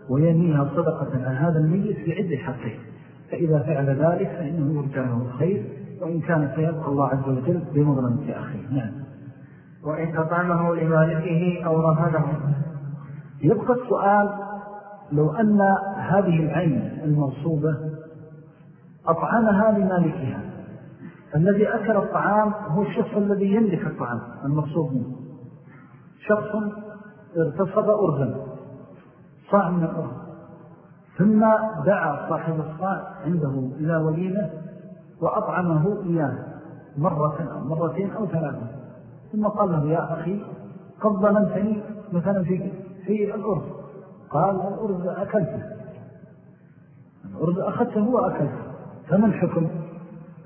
وينيها صدقة عن هذا الميت بعدل حقه فإذا فعل ذلك فإنه يرجع له الخير وإن كان سيبقى الله عز وجل بمظلمة أخيه نعم. وإن أطعمه لمالكه أو رهنه يبقى السؤال لو أن هذه العين المنصوبة أطعمها لمالكها الذي أكل الطعام هو الشخص الذي يملك الطعام المقصود منه. شخص ارتصد أرزا صاع من الأرض ثم دعا صاحب الصاع عنده إلى وليمة وأطعمه إياه مرة أو مرتين أو ثلاثة. ثم قال له يا أخي قد ظلمتني مثلا في, في الأرز. قال الأرز أكلته الأرز أخذته وأكلته فما الحكم؟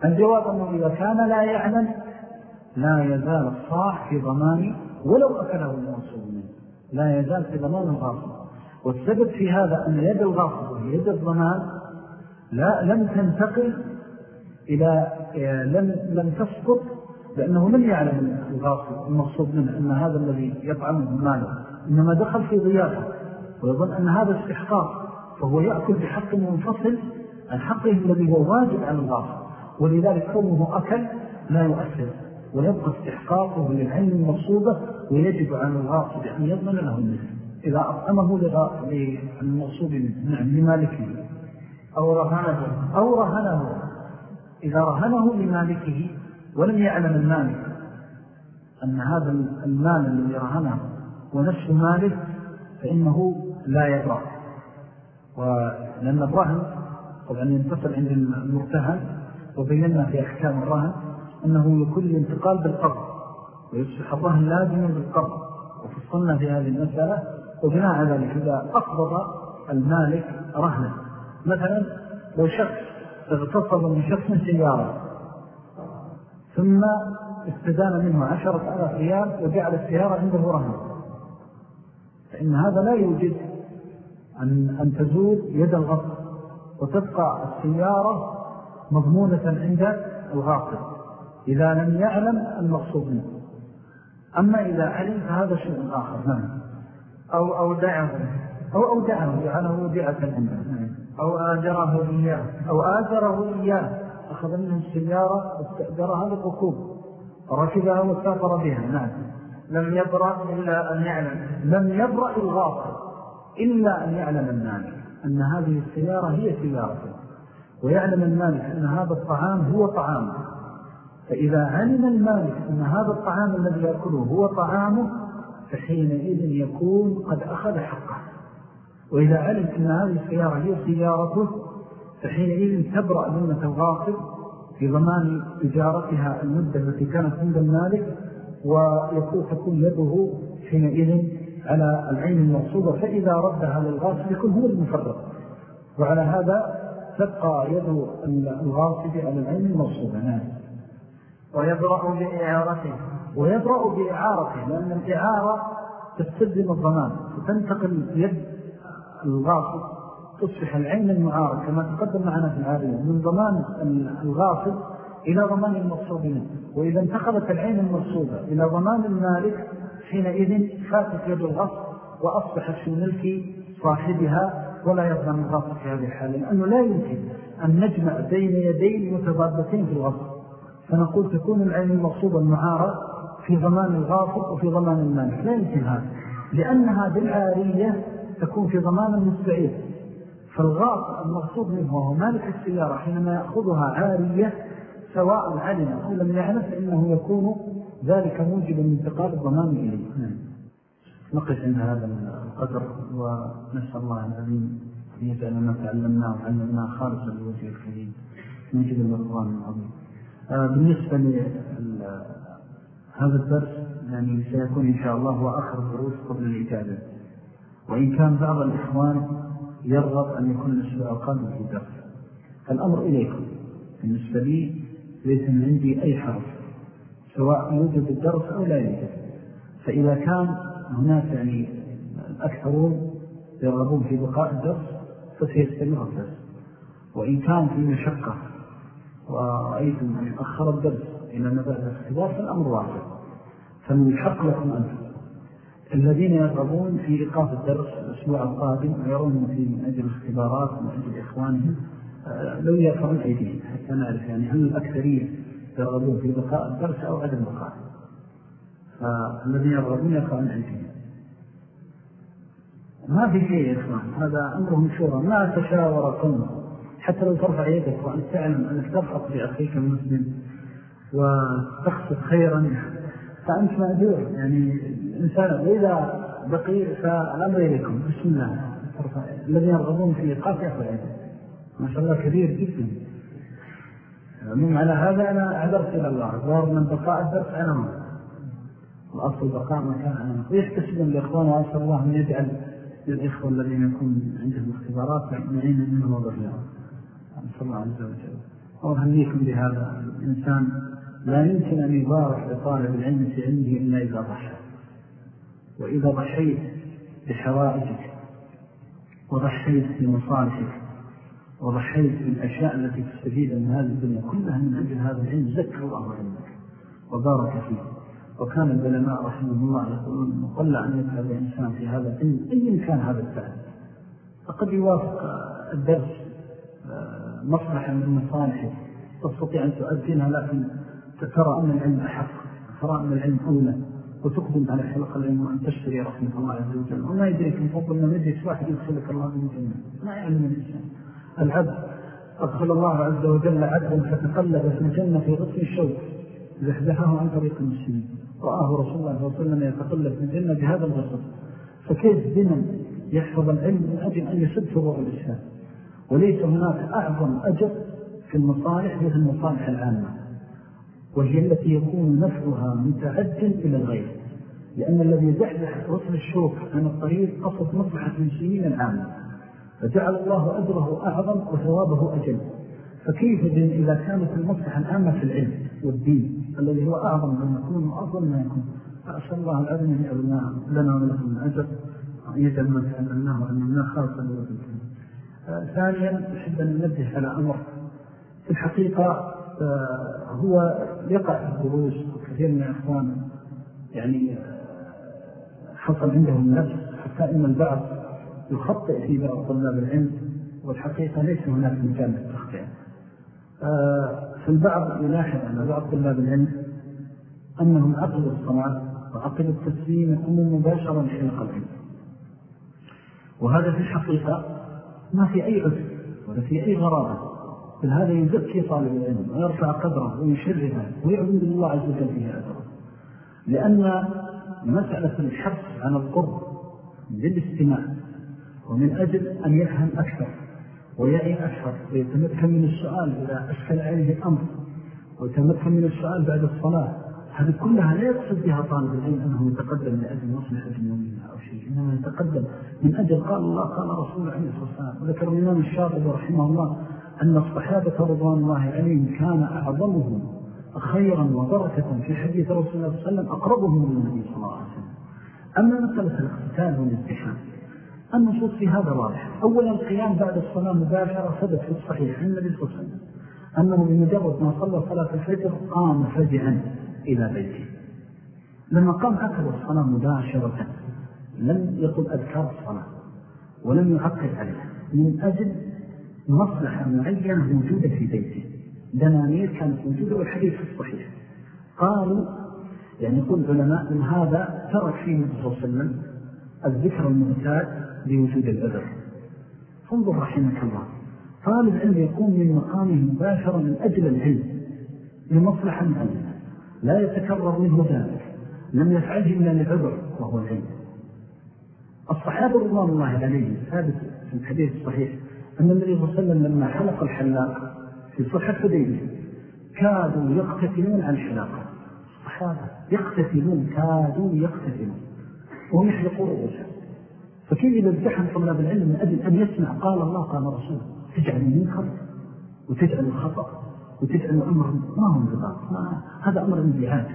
الجواب أنه إذا كان لا يعلم لا يزال الصاح في ضمان ولو أكله المنصوب منه. لا يزال في ضمان الغاصب. والسبب في هذا أن يد الغاصب وهي يد الضمان لا لم تنتقل إلى لم, لم تسقط لأنه لم يعلم الغاصب المقصود منه أن هذا الذي يطعمه المال إنما دخل في ضيافة ويظن أن هذا استحقاق فهو يأكل بحق منفصل عن حقه الذي هو واجب على الغاصب ولذلك كونه أكل لا يؤثر ويبقى استحقاقه للعلم المقصودة ويجب على الغاصب أن يضمن له النسل إذا أطعمه للمقصود نعم لمالكه. أو رهنه أو رهنه. إذا رهنه لمالكه ولم يعلم المالك أن هذا المال الذي رهنه ونفس مالك فإنه لا يضع ولأن الرهن طبعا ينتصل عند المرتهن وبينا في أحكام الرهن أنه يكون الانتقال بالقرض ويصبح الرهن لازما بالقرض وفصلنا في هذه المسألة وبناء على ذلك إذا أقبض المالك رهنا. مثلا لو شخص اغتصب من شخص سيارة. ثم استدان منه عشرة ألاف ريال وجعل السيارة عنده رهن. فإن هذا لا يوجد أن, أن تزول يد الغصب وتبقى السيارة مضمونة عند الغاصب إذا لم يعلم المقصود منه. أما إذا علم فهذا شيء آخر نعم. أو أودعه أو أودعه جعله ودعة عنده نعم. أو آجره إياه أو آجره إياه. أخذ منه السيارة واستأجرها للركوب. ركبها وسافر بها. نعم. لم يبرأ إلا أن يعلم. لم يبرأ الغاصب إلا أن يعلم المالك أن هذه السيارة هي سيارته ويعلم المالك أن هذا الطعام هو طعامه فإذا علم المالك أن هذا الطعام الذي يأكله هو طعامه فحينئذ يكون قد أخذ حقه. وإذا علم أن هذه السيارة هي سيارته فحينئذ تبرأ ذمة الغاصب في ضمان إجارتها المدة التي كانت عند المالك ويكون تكون يده حينئذ على العين المقصودة فإذا ردها للغاصب يكون هو المفرق وعلى هذا تبقى يد الغاصب على العين المقصودة. نعم. ويبرأ بإعارته. ويبرأ بإعارته لأن الإعارة تستلزم الضمان فتنتقل يد الغاصب تصبح العين المعارة كما تقدم معنا في العارية من ضمان الغاصب إلى ضمان المقصود منه. وإذا انتقلت العين المقصودة إلى ضمان المالك حينئذ فاتت يد الغصب وأصبحت في ملك صاحبها ولا يضمن الغصب في هذه الحالة لأنه لا يمكن أن نجمع بين يدين متضادتين في الغصب فنقول تكون العين المقصودة المعارة في ضمان الغاصب وفي ضمان المالك. لا يمكن هذا لأنها بالعارية تكون في ضمان المستعيد فالغاصب المقصود منه وهو مالك السيارة حينما يأخذها عارية سواء علم أو لم يعلم فإنه يكون ذلك موجبا من انتقال الضمان إليه. نعم. نقف عند هذا القدر ونسأل الله العظيم أن يجعل ما تعلمناه وعلمناه خالصا لوجه الكريم. نجد القرآن العظيم. بالنسبة لهذا الدرس يعني سيكون إن شاء الله هو آخر الدروس قبل الإجابة. وإن كان بعض الإخوان يرغب أن يكون الأسبوع القادم في درس الأمر إليكم. بالنسبة لي ليس من عندي أي حرف سواء يوجد الدرس أو لا يوجد. فإذا كان هناك يعني الأكثرون يرغبون في بقاء الدرس فسيستمر الدرس. وإن كان في مشقة ورأيتم أن يؤخر الدرس إلى نبات الاختبار فالأمر واحد فالحق لكم أنتم. الذين يرغبون في إيقاف الدرس الأسبوع القادم ويرون في من أجل الاختبارات ومن أجل إخوانهم آه، لو يرفعون أيديهم حتى نعرف يعني هل الأكثرية يرغبون في بقاء الدرس أو عدم بقاء فالذين يرغبون يرفعون أيديهم. ما في شيء يا إخوان هذا أمرهم شورى. ما تشاور قوم حتى لو ترفع يدك وأن تعلم أنك ترفق بأخيك المسلم وتقصد خيرا فأنت مأجور. يعني الإنسان وإذا بقي فالأمر إليكم. بسم الله. الذين يرغبون في إيقاف يأخذ ما شاء الله كبير جدا. من على هذا أنا عذرت إلى الله. ظهر من بقاء الدرس أنا ما. الأصل بقاء مكان أنا ويحتسبون الإخوان وأسأل الله أن يجعل للإخوة الذين يكون عندهم اختبارات معين منهم وضرهم نسأل الله عز وجل. وأهنيكم بهذا. الإنسان لا يمكن أن يبارك لطالب العلم في علمه إلا إذا ضحى. وإذا ضحيت بحوائجك وضحيت بمصالحك وضحيت بالأشياء التي تستفيد من هذه الدنيا كلها من أجل هذا العلم ذكر الله علمك وبارك فيه وكان العلماء رحمه الله يقولون قل أن يتعب الإنسان في هذا العلم أي كان هذا التعب فقد يوافق الدرس آه، مصلحة من مصالحه. تستطيع أن تؤذنها لكن ترى أن العلم أحق ترى أن العلم أولى. وتقدم على حلق العلم وأن تشتري رحمة الله عز وجل. وما يدريك من فضل من يجلس واحد يدخلك الله من الجنة. ما يعلم الإنسان. العبد أدخل الله عز وجل عبدا فتقلب في الجنة في غصن الشوك. زحزحه عن طريق المسلمين. رآه رسول الله صلى الله عليه وسلم يتقلب في الجنة بهذا الغصن. فكيف بمن يحفظ العلم من أجل أن يسد فضوء الإسلام؟ وليس هناك أعظم أجر في المصالح مثل المصالح العامة. وهي التي يكون نفعها متعد إلى الغير. لأن الذي زحزح رسل الشوك عن الطريق قصد مصلحة المسلمين العامة فجعل الله أجره أعظم وثوابه أجل. فكيف إذا كانت المصلحة العامة في العلم والدين الذي هو أعظم من يكون وأفضل ما يكون فأسأل الله العظيم أن يعلمنا لنا ولكم أجر وأن يجعل ما تعلمناه وأننا خالصا لوجهه آه، ثانيا أحب أن ننبه على أمر. في الحقيقة آه، هو يقع في الدروس وكثير من الأخوان يعني آه، حصل عندهم نفس حتى إن البعض يخطئ في بعض طلاب العلم والحقيقة ليس هناك مجال للتخطئ آه، فالبعض يلاحظ أن بعض طلاب العلم أنهم عقلوا الصلاة وعقلوا التسليم يقوموا مباشرا حلق العلم. وهذا في الحقيقة ما في أي عذر ولا في أي غرابة. بل هذا يزكي طالب العلم ويرفع قدره ويشرفه ويعبد الله عز وجل فيها أجره لأن مسألة الحرص عن القرب للاستماع ومن أجل أن يفهم أكثر ويعي أكثر. ويتمكن من السؤال إذا أشكل عليه الأمر ويتمكن من السؤال بعد الصلاة. هذه كلها لا يقصد بها طالب العلم أنه يتقدم لأجل مصلحة المؤمنين أو شيء إنما يتقدم من أجل قال الله قال رسول عليه الصلاة والسلام وذكر الإمام الشاطب رحمه الله أن الصحابة رضوان الله عليهم كان أعظمهم خيرا وبركة في حديث رسول الله صلى الله عليه وسلم أقربهم من النبي صلى الله عليه وسلم. أما مسألة الاقتتال والازدحام النصوص في هذا واضح. أولا القيام بعد الصلاة مباشرة ثبت في الصحيح عن النبي صلى الله عليه وسلم أنه بمجرد ما صلى صلاة الفجر قام فجعا إلى بيته. لما قام أكد الصلاة مباشرة لم يقل أذكار الصلاة ولم يعقل عليها. من أجل مصلحة معينة موجودة في بيته. دنانير كانت موجودة والحديث الصحيح قالوا يعني يقول العلماء من هذا ترك فيه النبي صلى الله عليه وسلم الذكر المعتاد لوجود العذر فانظر رحمك الله. طالب علم يقوم من مقامه مباشرة من أجل العلم لمصلحة معينة. لا يتكرر منه ذلك. لم يفعله إلا للعذر وهو العلم. الصحابة رضوان الله عليهم ثابت في الحديث الصحيح أن النبي صلى الله عليه وسلم لما حلق الحلاق في صحة حديبية كادوا يقتتلون عن الحلاقة الصحابة يقتتلون كادوا يقتتلون. وهم يحلقون رؤوسهم فكيف إذا ازدحم طلاب العلم من أجل أن يسمع؟ قال الله قال رسول تجعل المنكر وتجعل الخطأ وتجعل أمر ما هو انضباط هذا أمر انبعاد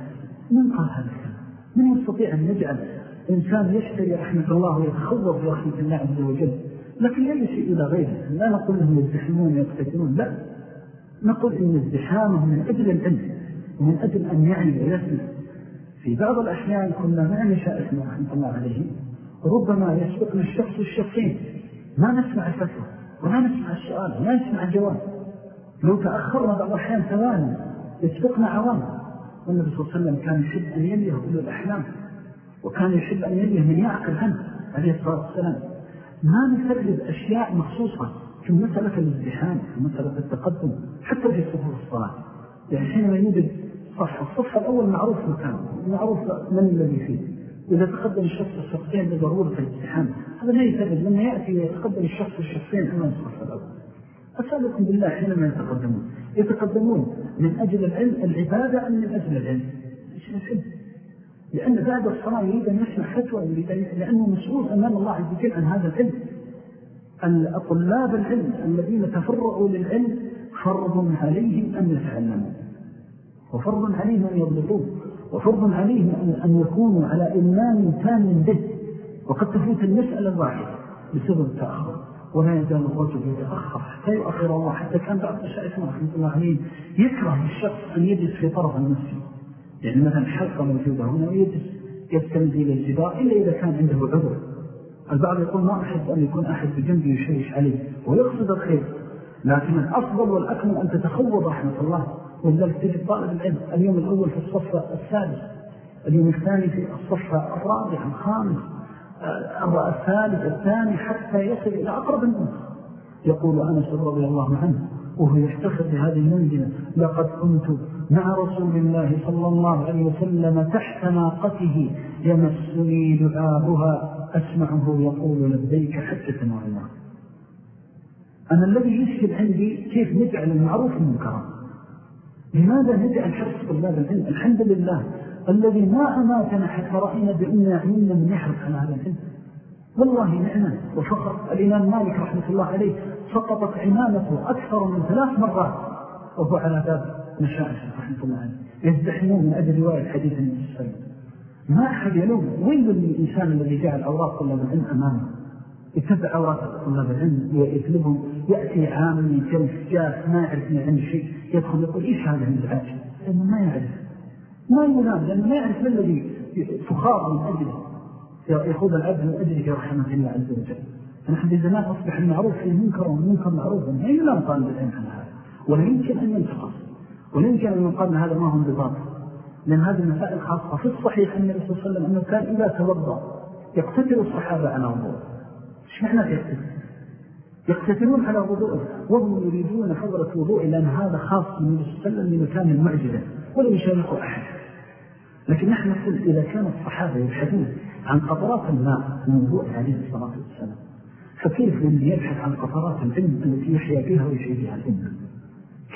من قال هذا الكلام؟ من يستطيع أن يجعل إنسان يشتري رحمة الله ويتخوض برحمة الله عز وجل؟ لكن لا يشيء إلى غيره. لا نقول أنهم يزدحمون ويقتتلون لا. نقول إن ازدحامهم من أجل العلم ومن أجل أن يعني ويسمع. في بعض الأحيان كنا مع مشائخنا رحمة الله عليه ربما يسبقنا الشخص الشخصين ما نسمع الفتوى ولا نسمع السؤال ولا نسمع الجواب. لو تأخرنا بعض الأحيان ثواني يسبقنا عوام. والنبي صلى الله عليه وسلم كان يحب أن يليه كل الأحلام وكان يحب أن يليه من يعقل عنه عليه الصلاة والسلام. ما نفرد أشياء مخصوصة في مسألة الازدحام في مسألة التقدم حتى في صفوف الصلاة. يعني حينما يوجد صح الصف الأول معروف مكان معروف من الذي فيه. إذا تقدم الشخص الشخصين بضرورة الازدحام هذا لا يسبب لما يأتي يتقدم الشخص الشخصين أمام الصف الأول. أسألكم بالله حينما يتقدمون. يتقدمون من أجل العلم العبادة أم من أجل العلم؟ العلم؟ لأن بعد الصلاة يريد أن يسمع فتوى لأنه مسؤول أمام الله عز وجل عن هذا العلم. الطلاب العلم الذين تفرعوا للعلم فرض عليهم أن يتعلموا وفرض عليهم أن يضبطوه وفرض عليهم أن يكونوا على إيمان تام به. وقد تفوت المسألة الواحدة بسبب التأخر. ولا يزال الرجل يتأخر حتى يؤخر الله حتى كان بعض مشايخنا رحمة الله عليه يكره الشخص أن يجلس في طرف المسجد. يعني مثلا حلقة موجودة هنا ويجلس يستند إلى الجدار إلا إذا كان عنده عذر. البعض يقول ما أحب أن يكون أحد بجنبي يشيش عليه ويقصد الخير لكن الأفضل والأكمل أن تتخوض رحمة الله. ولذلك تجد طالب العلم اليوم الأول في الصف الثالث اليوم الثاني في الصف الرابع الخامس الثالث الثاني حتى يصل إلى أقرب الناس. يقول أنس رضي الله عنه وهو يفتخر بهذه المنزلة لقد كنت مع رسول الله صلى الله عليه وسلم تحت ناقته يمسني لعابها أسمعه يقول لديك حجة وعمرة أنا الذي يشكل عندي كيف نجعل المعروف المنكرا لماذا نجعل حرص طلاب العلم؟ الحمد لله الذي ما أماتنا حتى رأينا بأننا عملنا من يحرص على هذا العلم. والله نعمة. وفخر الإمام مالك رحمة الله عليه سقطت عمامته أكثر من ثلاث مرات. وهو على باب مشاعر رحمة الله عليه يزدحمون من أجل رواية حديث النبي صلى الله عليه وسلم. ما أحد يلوم. وين الإنسان الذي جعل أوراق طلاب العلم أمامه؟ يتبع أوراق طلاب العلم ويطلبهم يأتي عامي جلس جاس ما يعرف من عن شيء يدخل يقول إيش هذا الإزعاج لأنه ما يعرف. ما ينام لأنه ما يعرف ما الذي تخاض من أجله. يأخذ العبد من أجله رحمة الله عز وجل. فنحن بزمان أصبح المعروف في المنكر والمنكر معروف. ما ينام طالب العلم عن هذا. ولا يمكن أن ينتقص يمكن أن يقال هذا ما هو انضباط لأن هذه المسائل خاصة. في الصحيح أن النبي صلى الله عليه وسلم أنه كان إذا توضى يقتتل الصحابة على وضوء إيش معنى يقتتل؟ يقتتلون على وضوء وهم يريدون فضلة وضوء لأن هذا خاص من النبي صلى الله عليه وسلم لمكان المعجزة. ولا يشاركه أحد. لكن نحن نقول إذا كان الصحابة يبحثون عن قطرات الماء من وضوء عليه الصلاة والسلام فكيف من يبحث عن قطرات العلم التي يحيا بها ويشيء بها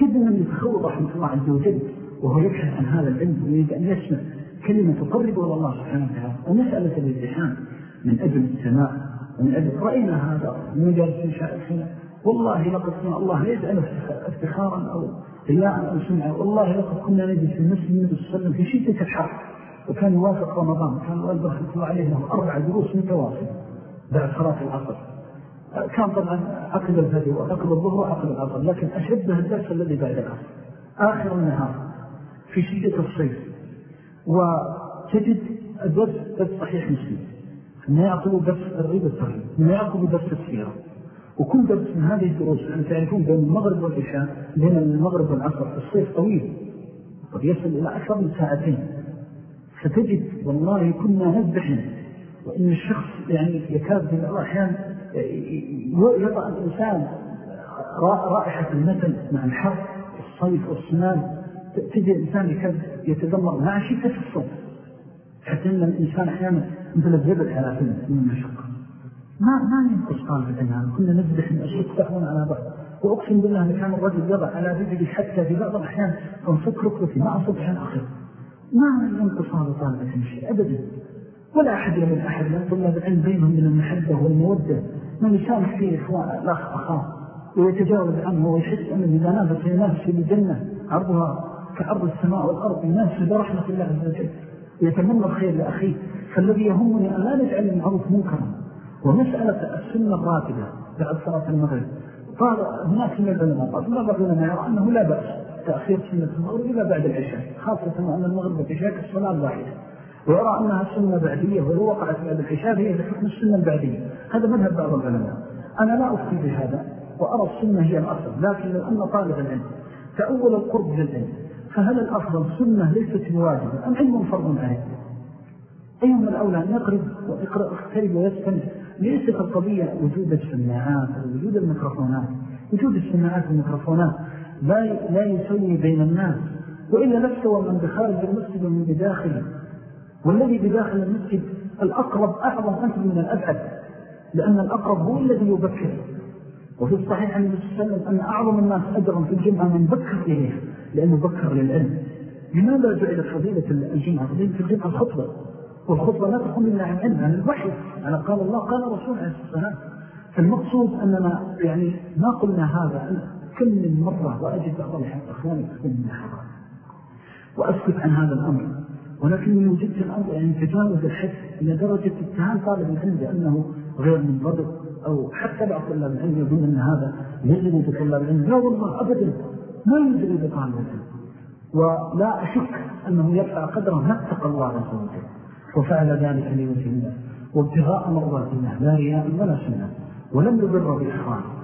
كيف من يتخوض رحمة الله عز وجل وهو يبحث عن هذا العلم ويريد أن يسمع كلمة تقربه إلى الله سبحانه وتعالى ومسألة الامتحان من أجل السماء ومن أجل رأينا هذا من جالس شائحين والله لقد كنا الله لا يجعله افتخارا أو رياء أو سمعة والله لقد كنا نجد في المسلم النبي صلى الله عليه وسلم في شدة الحر. وكان يوافق رمضان كان والد رحمة الله عليه له أربع دروس متواصل بعد صلاة العصر. كان طبعا عقد الهدي وعقد الظهر وعقد العصر لكن أشبه الدرس الذي بعد العصر. آخر النهار في شدة الصيف. وتجد الدرس درس صحيح مسلم. ثم يعقب درس الريب الصحيح ثم يعقب درس السيرة. وكل درس من هذه الدروس أن تعرفون بين المغرب والعشاء بين المغرب والعصر الصيف طويل. قد يصل إلى أكثر من ساعتين. فتجد والله كنا نذبحن وإن الشخص يعني يكاد في الأحيان يضع الإنسان رائحة المثل مع الحر الصيف والسنان تجد الإنسان يتدمر مع شدة الصوت حتى أن الإنسان أحيانا مثل الجبل على فيلم من المشقة ما ما ينقص طالب العلم كنا نذبح من أشياء تحون على بعض. وأقسم بالله أن كان الرجل يضع على رجلي حتى في بعض الأحيان تنفك ركبتي ما أصبح الأخر ما ينقص هذا طالب العلم شيء أبدا. ولا أحد من أحد من طلاب العلم بينهم من المحبة والمودة. من يسامح فيه إخوان الأخ أخاه ويتجاوز عنه ويحس أنه إذا نافس ينافس في الجنة عرضها كعرض السماء والأرض ينافس برحمة الله عز وجل. ويتمنى الخير لأخيه فالذي يهمني أن لا نجعل المعروف منكرا. ومسألة السنة الراتبة بعد صلاة المغرب. قال هناك من العلماء قال بعض العلماء يرى أنه لا بأس تأخير سنة المغرب إلى بعد العشاء خاصة أن المغرب والعشاء كالصلاة الواحدة. ويرى أنها سنة بعدية ولو وقعت بعد العشاء هي بحكم السنة البعدية. هذا مذهب بعض العلماء. أنا لا أفتي بهذا وأرى السنة هي الأصل لكن لو أن طالب العلم تأول القرب للعلم فهل الأفضل سنة ليست بواجبة أم علم فرض عليه؟ أيهم الأولى أن يقرب ويقرأ اخترب ويستمع. ليست القضية وجود السماعات وجود الميكروفونات. وجود السماعات والميكروفونات لا لا يسوي بين الناس. وإلا نفسه من بخارج المسجد ومن بداخله والذي بداخل المسجد الأقرب أعظم أنت من الأبعد لأن الأقرب هو الذي يبكر. وفي الصحيح عن وسلم أن أعظم الناس أجرا في الجمعة من بكر إليه لأنه بكر للعلم. لماذا جعلت فضيلة الجمعة؟ فضيلة الجمعة الخطبة. والخطبة لا تكون إلا عن علم عن الوحي. على قال الله قال رسول عليه الصلاة فالمقصود أننا يعني ما قلنا هذا كم من مرة وأجد بعض الأخوان كم من وأسكت عن هذا الأمر. ولكن من وجدت الأمر يعني تجاوز الحد إلى درجة اتهام طالب العلم بأنه غير منضبط أو حتى بعض طلاب العلم يقول أن هذا يجري بطلاب العلم. لا والله أبدا. ما يجري بطالب العلم ولا أشك أنه يرفع قدره ما اتقى الله عز وجل. وفعل ذلك لوجه الله. وابتغاء مرضات الله. لا رياء ولا سنة ولم يضر بإخوانه.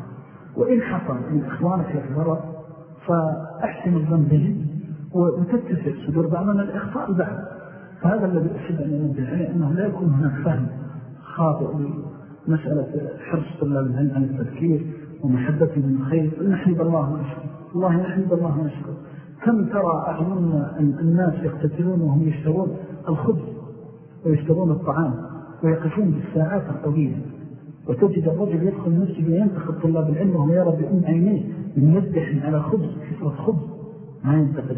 وإن حصل من إخوانك يكبر فأحسن الظن به وتتسع صدور بعضنا الإخطاء بعض فهذا الذي أحب أن ينبه عليه أنه لا يكون هناك فهم خاطئ لمسألة حرص طلاب العلم عن التذكير ومحبته من الخير نحمد الله ونشكر. الله نحمد الله ونشكر. كم ترى أعلمنا الناس يقتتلون وهم يشترون الخبز ويشترون الطعام ويقفون بالساعات الطويلة. وتجد الرجل يدخل المسجد وينتخب طلاب العلم وهو يرى بأم عينيه من يدح على خبز كسرة خبز. ما ينتقل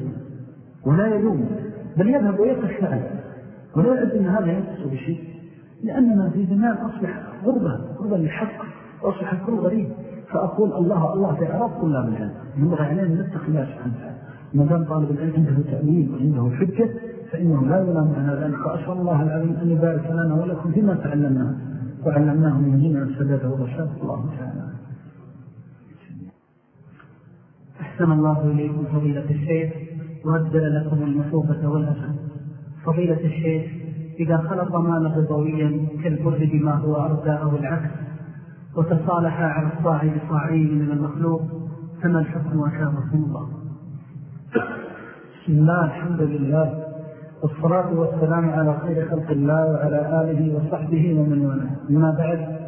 ولا يلوم بل يذهب ويقف معه ولا يعد أن هذا ينقص بشيء لأننا في زمان أصبح غربة غربة للحق وأصبح الكل غريب فأقول الله الله في أعراض طلاب العلم. ينبغي علينا نتقي الله سبحانه وتعالى ما دام طالب العلم عنده تأويل وعنده حجة فإنه لا يلام على ذلك. وأسأل الله العظيم أن يبارك لنا ولكم فيما تعلمنا. وعلمناه من دين السداد والرشاد. الله تعالى. أحسن الله إليكم فضيلة الشيخ. وأبدل لكم المثوبة والأسن فضيلة الشيخ إذا خلى الضمان رضويا كالبر بما هو أرضى أو العكس وتصالح على الصاع بصاعين من المخلوق فما الحكم وشابكم الله؟ بسم الله الحمد لله والصلاة والسلام على خير خلق الله وعلى آله وصحبه ومن والاه. أما بعد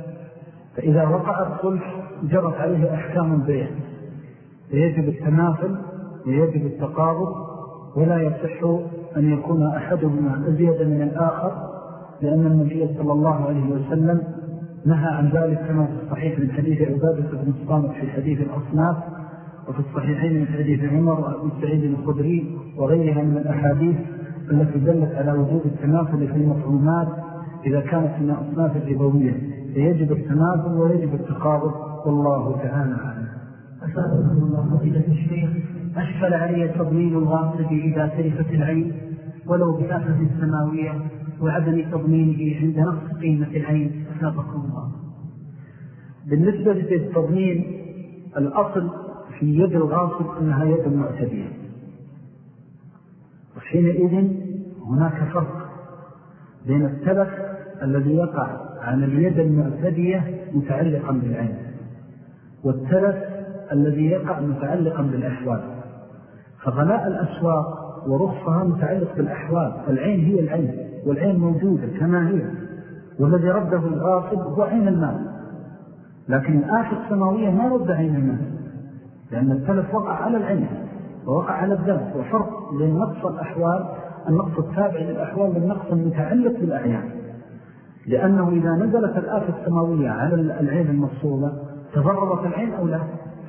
فإذا وقع الصلح جرت عليه أحكام البيع. فيجب التنافل ويجب التقابض ولا يصح أن يكون أحدهما أزيد من الآخر لأن النبي صلى الله عليه وسلم نهى عن ذلك كما في الصحيح من حديث عبادة بن الصامت في حديث الأصناف وفي الصحيحين من حديث عمر وابن سعيد الخدري وغيرها من الأحاديث التي دلت على وجود التماثل في المفهومات إذا كانت من أصناف الربوية فيجب التماثل ويجب التقابض والله تعالى أعلم. أسألكم الله فضيلة الشيخ أشكل علي تضمين الغاصب إذا تلفت العين ولو بآفة سماوية وعدم تضمينه عند نقص قيمة العين أسابقكم الله. بالنسبة للتضمين الأصل في يد الغاصب أنها يد معتدية وحينئذ هناك فرق بين التلف الذي يقع على اليد المعتدية متعلقا بالعين والتلف الذي يقع متعلقا بالأحوال. فغلاء الأسواق ورخصها متعلق بالأحوال. فالعين هي العين والعين موجودة كما هي. والذي رده الغاصب هو عين المال. لكن الآفة السماوية ما رد عين المال لأن التلف وقع على العين ووقع على الذات وفرق بين نقص الأحوال النقص التابع للأحوال والنقص المتعلق بالأعيان. لأنه إذا نزلت الآفة السماوية على العين المصولة تضررت العين أو لا؟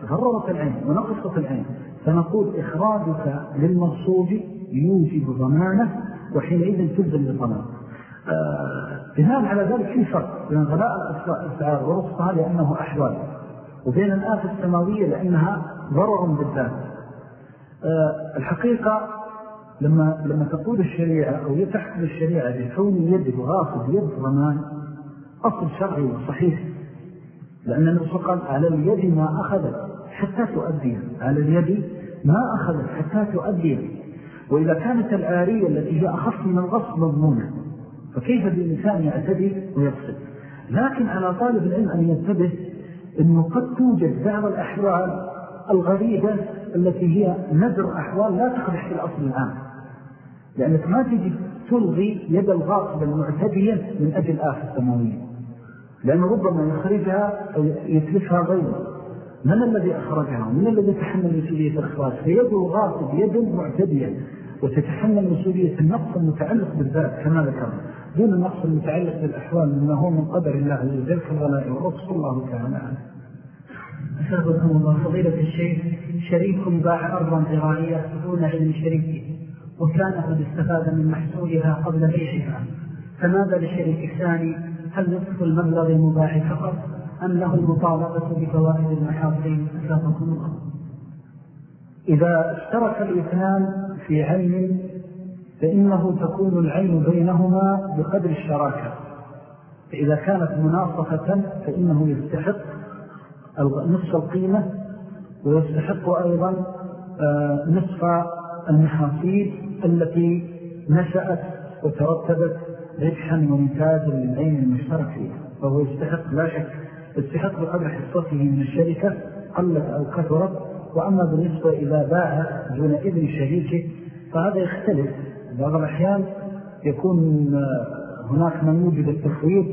تضررت العين ونقصت العين. فنقول إخراجك للمصوب يوجب ضمانه وحينئذ تلزم بالضمان آه بناء على ذلك في فرق بين غلاء الأسعار ورصها لأنه أحوال وبين الآفة السماوية لأنها ضرر بالذات. آه الحقيقة لما, لما تقول الشريعة أو يتحكم الشريعة بكون يد الغاصب يد ضمان أصل شرعي وصحيح لأن النبي قال على اليد ما أخذت. حتى تؤدي على اليد ما أخذت حتى تؤدي وإذا كانت الآرية التي هي أخف من الغصب مضمونة فكيف بالإنسان يعتدي ويقصد لكن على طالب العلم أن ينتبه أنه قد توجد بعض الأحوال الغريبة التي هي نذر أحوال لا تخرج في الأصل العام. لأنك ما تجد تلغي يد الغاصب المعتدية من أجل آخر السماوية لأنه ربما يخرجها أو يتلفها غيره. من الذي أخرجها؟ من الذي تحمل مسؤولية الإخراج؟ فيد الغاصب يد معتدية وتتحمل مسؤولية النقص المتعلق بالذات كما ذكرنا دون النقص المتعلق بالأحوال مما هو من قدر الله عز وجل كالغلاء والرقص الله تعالى أسألكم الله فضيلة الشيخ شريك باع أرضا زراعية دون علم شريكه وكان قد استفاد من محصولها قبل بيعها. فماذا للشريك الثاني؟ هل نصف المبلغ المباع فقط؟ أم له المطالبة بفوائد المحاصيل أسابقكم الله. إذا اشترك الاثنان في عين فإنه تكون العين بينهما بقدر الشراكة. فإذا كانت مناصفة فإنه يستحق نصف القيمة ويستحق أيضا آه، نصف المحاصيل التي نشأت وترتبت ربحا وممتازا للعين المشترك فيها فهو يستحق لا شك. يستحق بقدر حصته من الشركة قلت أو كثرت وأما بالنسبة إذا باع دون إذن شريكه فهذا يختلف. بعض الأحيان يكون هناك من يوجد التفويض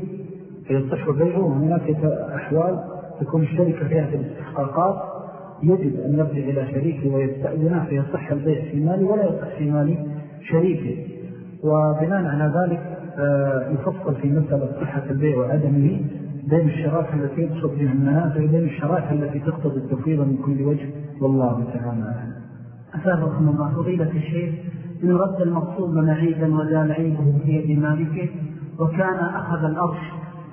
فيصح بيعه وهناك أحوال تكون الشركة فيها في الاستحقاقات. يجب أن يرجع إلى شريكه ويستأذنه فيصح البيع في مالي ولا يصح في مالي شريكه. وبناء على ذلك آه، يفصل في مسألة صحة البيع وعدمه. بين الشرائح التي يقصد بها المنافع وبين الشرائح التي تقتضي التفويض من كل وجه. والله تعالى أثابكم الله فضيلة الشيخ إن رد المقصود معيدا وزال عيبه في يد مالكه وكان أخذ الأرش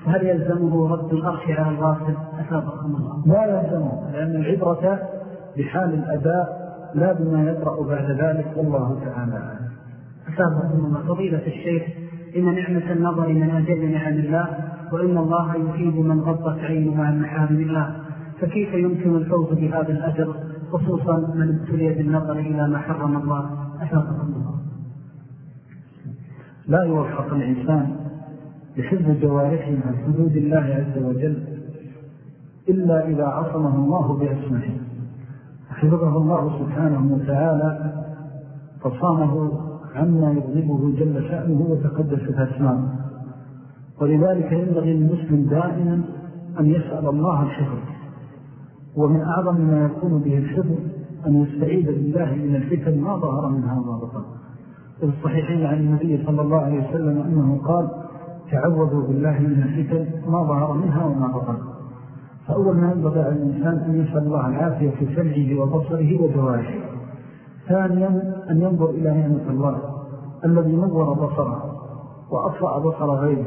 فهل يلزمه رد الأرش على الغاسل أثابكم الله. لا يلزمه لأن العبرة بحال الأداء لا بما يطرأ بعد ذلك. والله تعالى أثابكم الله. فضيلة الشيخ إن نعمة النظر من أجل نعم الله وإن الله يفيد من غضت عينه عن محارم الله. فكيف يمكن الفوز بهذا الأجر؟ خصوصا من ابتلي بالنظر إلى ما حرم الله. أثابكم الله. لا يوفق الإنسان بحفظ جوارحه عن حدود الله عز وجل إلا إذا عصمه الله بأسمه حفظه الله سبحانه وتعالى فصامه عما يغضبه جل شأنه وتقدس أسمانه ولذلك ينبغي للمسلم دائما أن يسأل الله الحفظ ومن أعظم ما يكون به الحفظ أن يستعيد بالله من الفتن ما ظهر منها وما بطن الصحيحين عن النبي صلى الله عليه وسلم أنه قال تعوذوا بالله من الفتن ما ظهر منها وما بطن فأول ما ينبغي على الإنسان أن يسأل الله العافية في سمعه وبصره وجوارحه ثانيا أن ينظر إلى نعمة الله الذي نور بصره وأطفأ بصر غيره.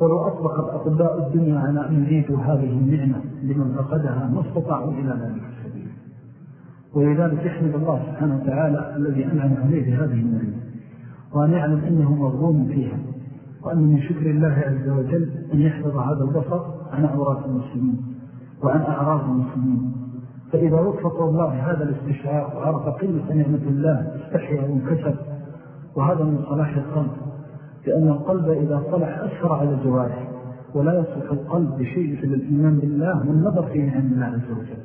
ولو أطلق الأطباء الدنيا على أن يريدوا هذه النعمة لمن فقدها ما استطاعوا إلى ذلك السبيل ولذلك يحمد الله سبحانه وتعالى الذي أنعم عليه بهذه النعمة وأن يعلم أنه مظلوم فيها وأن من شكر الله عز وجل أن يحفظ هذا البصر عن أوراق المسلمين وعن أعراض المسلمين. فإذا وفق الله هذا الاستشعار وعرف قلة نعمة الله استحيا وانكسر وهذا من صلاح القلب. لأن القلب إذا صلح أسفر على الجوارح ولا يصلح القلب بشيء في الإيمان بالله والنظر في نعم الله عز وجل.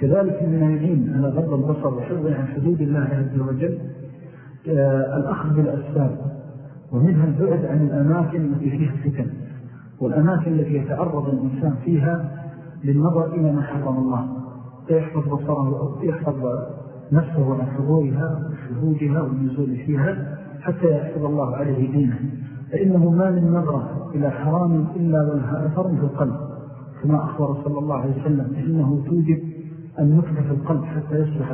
كذلك من يعين على غض البصر وحفظ عن حدود الله عز وجل آه، الأخذ بالأسباب ومنها البعد عن الأماكن التي فيها فتن والأماكن التي يتعرض الإنسان فيها للنظر إلى ما حرم الله. فيحفظ بصره يحفظ نفسه عن حضورها وشهودها والنزول فيها. حتى يحفظ الله عليه دينه. فإنه ما من نظرة إلى حرام إلا ولها أثر في القلب. كما أخبر صلى الله عليه وسلم إنه توجب أن في القلب حتى يصبح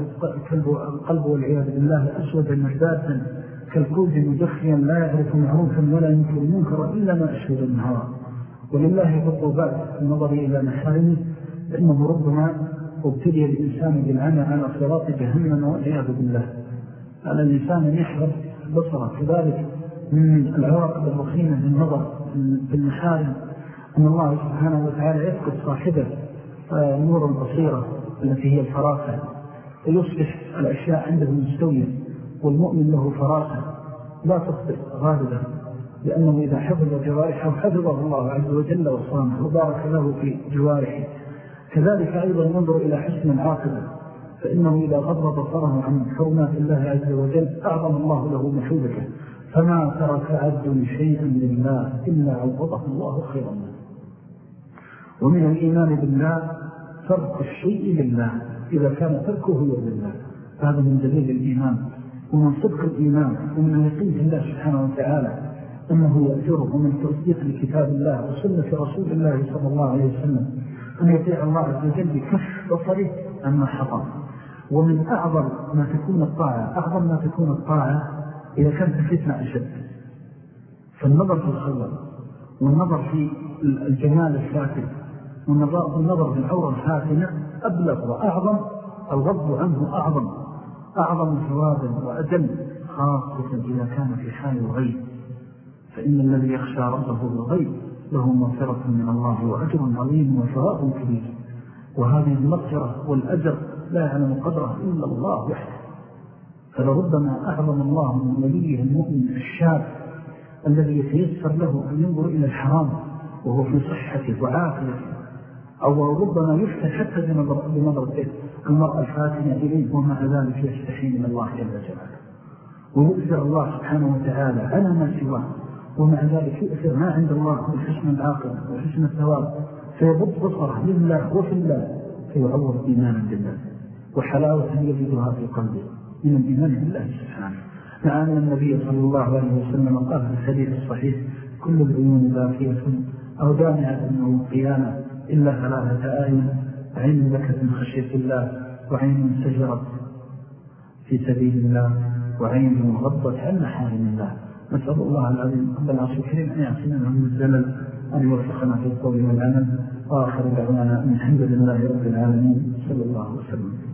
القلب والعياذ بالله أسودا مردادا كالكوز مدخيا لا يعرف معروفا ولا ينكر منكرا إلا ما أشهد النهار. ولله بعد النظر إلى محارمه فإنه ربما ابتلي الإنسان بالعمى على صراط جهنم والعياذ بالله. على الإنسان أن يحفظ بصره كذلك من العواقب الرخيمة للنظر في المحارم أن الله سبحانه وتعالى يفقد صاحبه نور البصيرة التي هي الفراسة ويصبح الأشياء عنده مستوية والمؤمن له فراسة لا تخطئ غالبا لأنه إذا حفظ جوارحه حفظه الله عز وجل وصامه وبارك له في جوارحه. كذلك أيضا ينظر إلى حسن العاقبة. فإنه إذا غضب بصره عن حرمات الله عز وجل أعظم الله له محوبته فما ترك عبد شيئا لله إلا عوضه الله خيرا ومن الإيمان بالله ترك الشيء لله إذا كان تركه لله. هذا من دليل الإيمان. ومن صدق الإيمان ومن يقين الله سبحانه وتعالى أنه يأثره ومن تصديق لكتاب الله وسنة رسول الله صلى الله عليه وسلم أن يطيع الله عز وجل بكف بصره أما حطم ومن أعظم ما تكون الطاعة أعظم ما تكون الطاعة إذا كانت فتنة أشد. فالنظر في الخلق والنظر في الجمال الساكن والنظر في العورة الحاكنة أبلغ وأعظم الغضب عنه أعظم. أعظم ثوابا وأدم خاصة إذا كان في حال الغيب. فإن الذي يخشى ربه بالغيب له مغفرة من الله وأجر عظيم وثواب كبير. وهذه المغفرة والأجر لا يعلم قدره إلا الله وحده. فلربما أعظم الله من وليه المؤمن الشاب الذي يتيسر له أن ينظر إلى الحرام وهو في صحته وعافيته أو ربما يفتح حتى بنظرته المرأة الفاتنة إليه ومع ذلك يستحي من الله جل جلاله. ويؤثر الله سبحانه وتعالى على ما سواه ومع ذلك يؤثر ما عند الله من حسن العاقل وحسن الثواب فيبط بصره لله وفي الله فيعوض إيمانا بالله. وحلاوة يجدها في قلبه. من الإيمان بالله سبحانه. مع النبي صلى الله عليه وسلم قال في الحديث الصحيح كل العيون باقية أو دامعة من القيامة إلا ثلاثة آية. عين بكت من خشية الله وعين سجرت في سبيل الله وعين غضت عن محارم الله. نسأل الله العظيم رب العرش الكريم أن يعصمنا من الزلل أن يوفقنا في القول والعمل. وآخر دعوانا الحمد لله رب العالمين. صلى الله وسلم.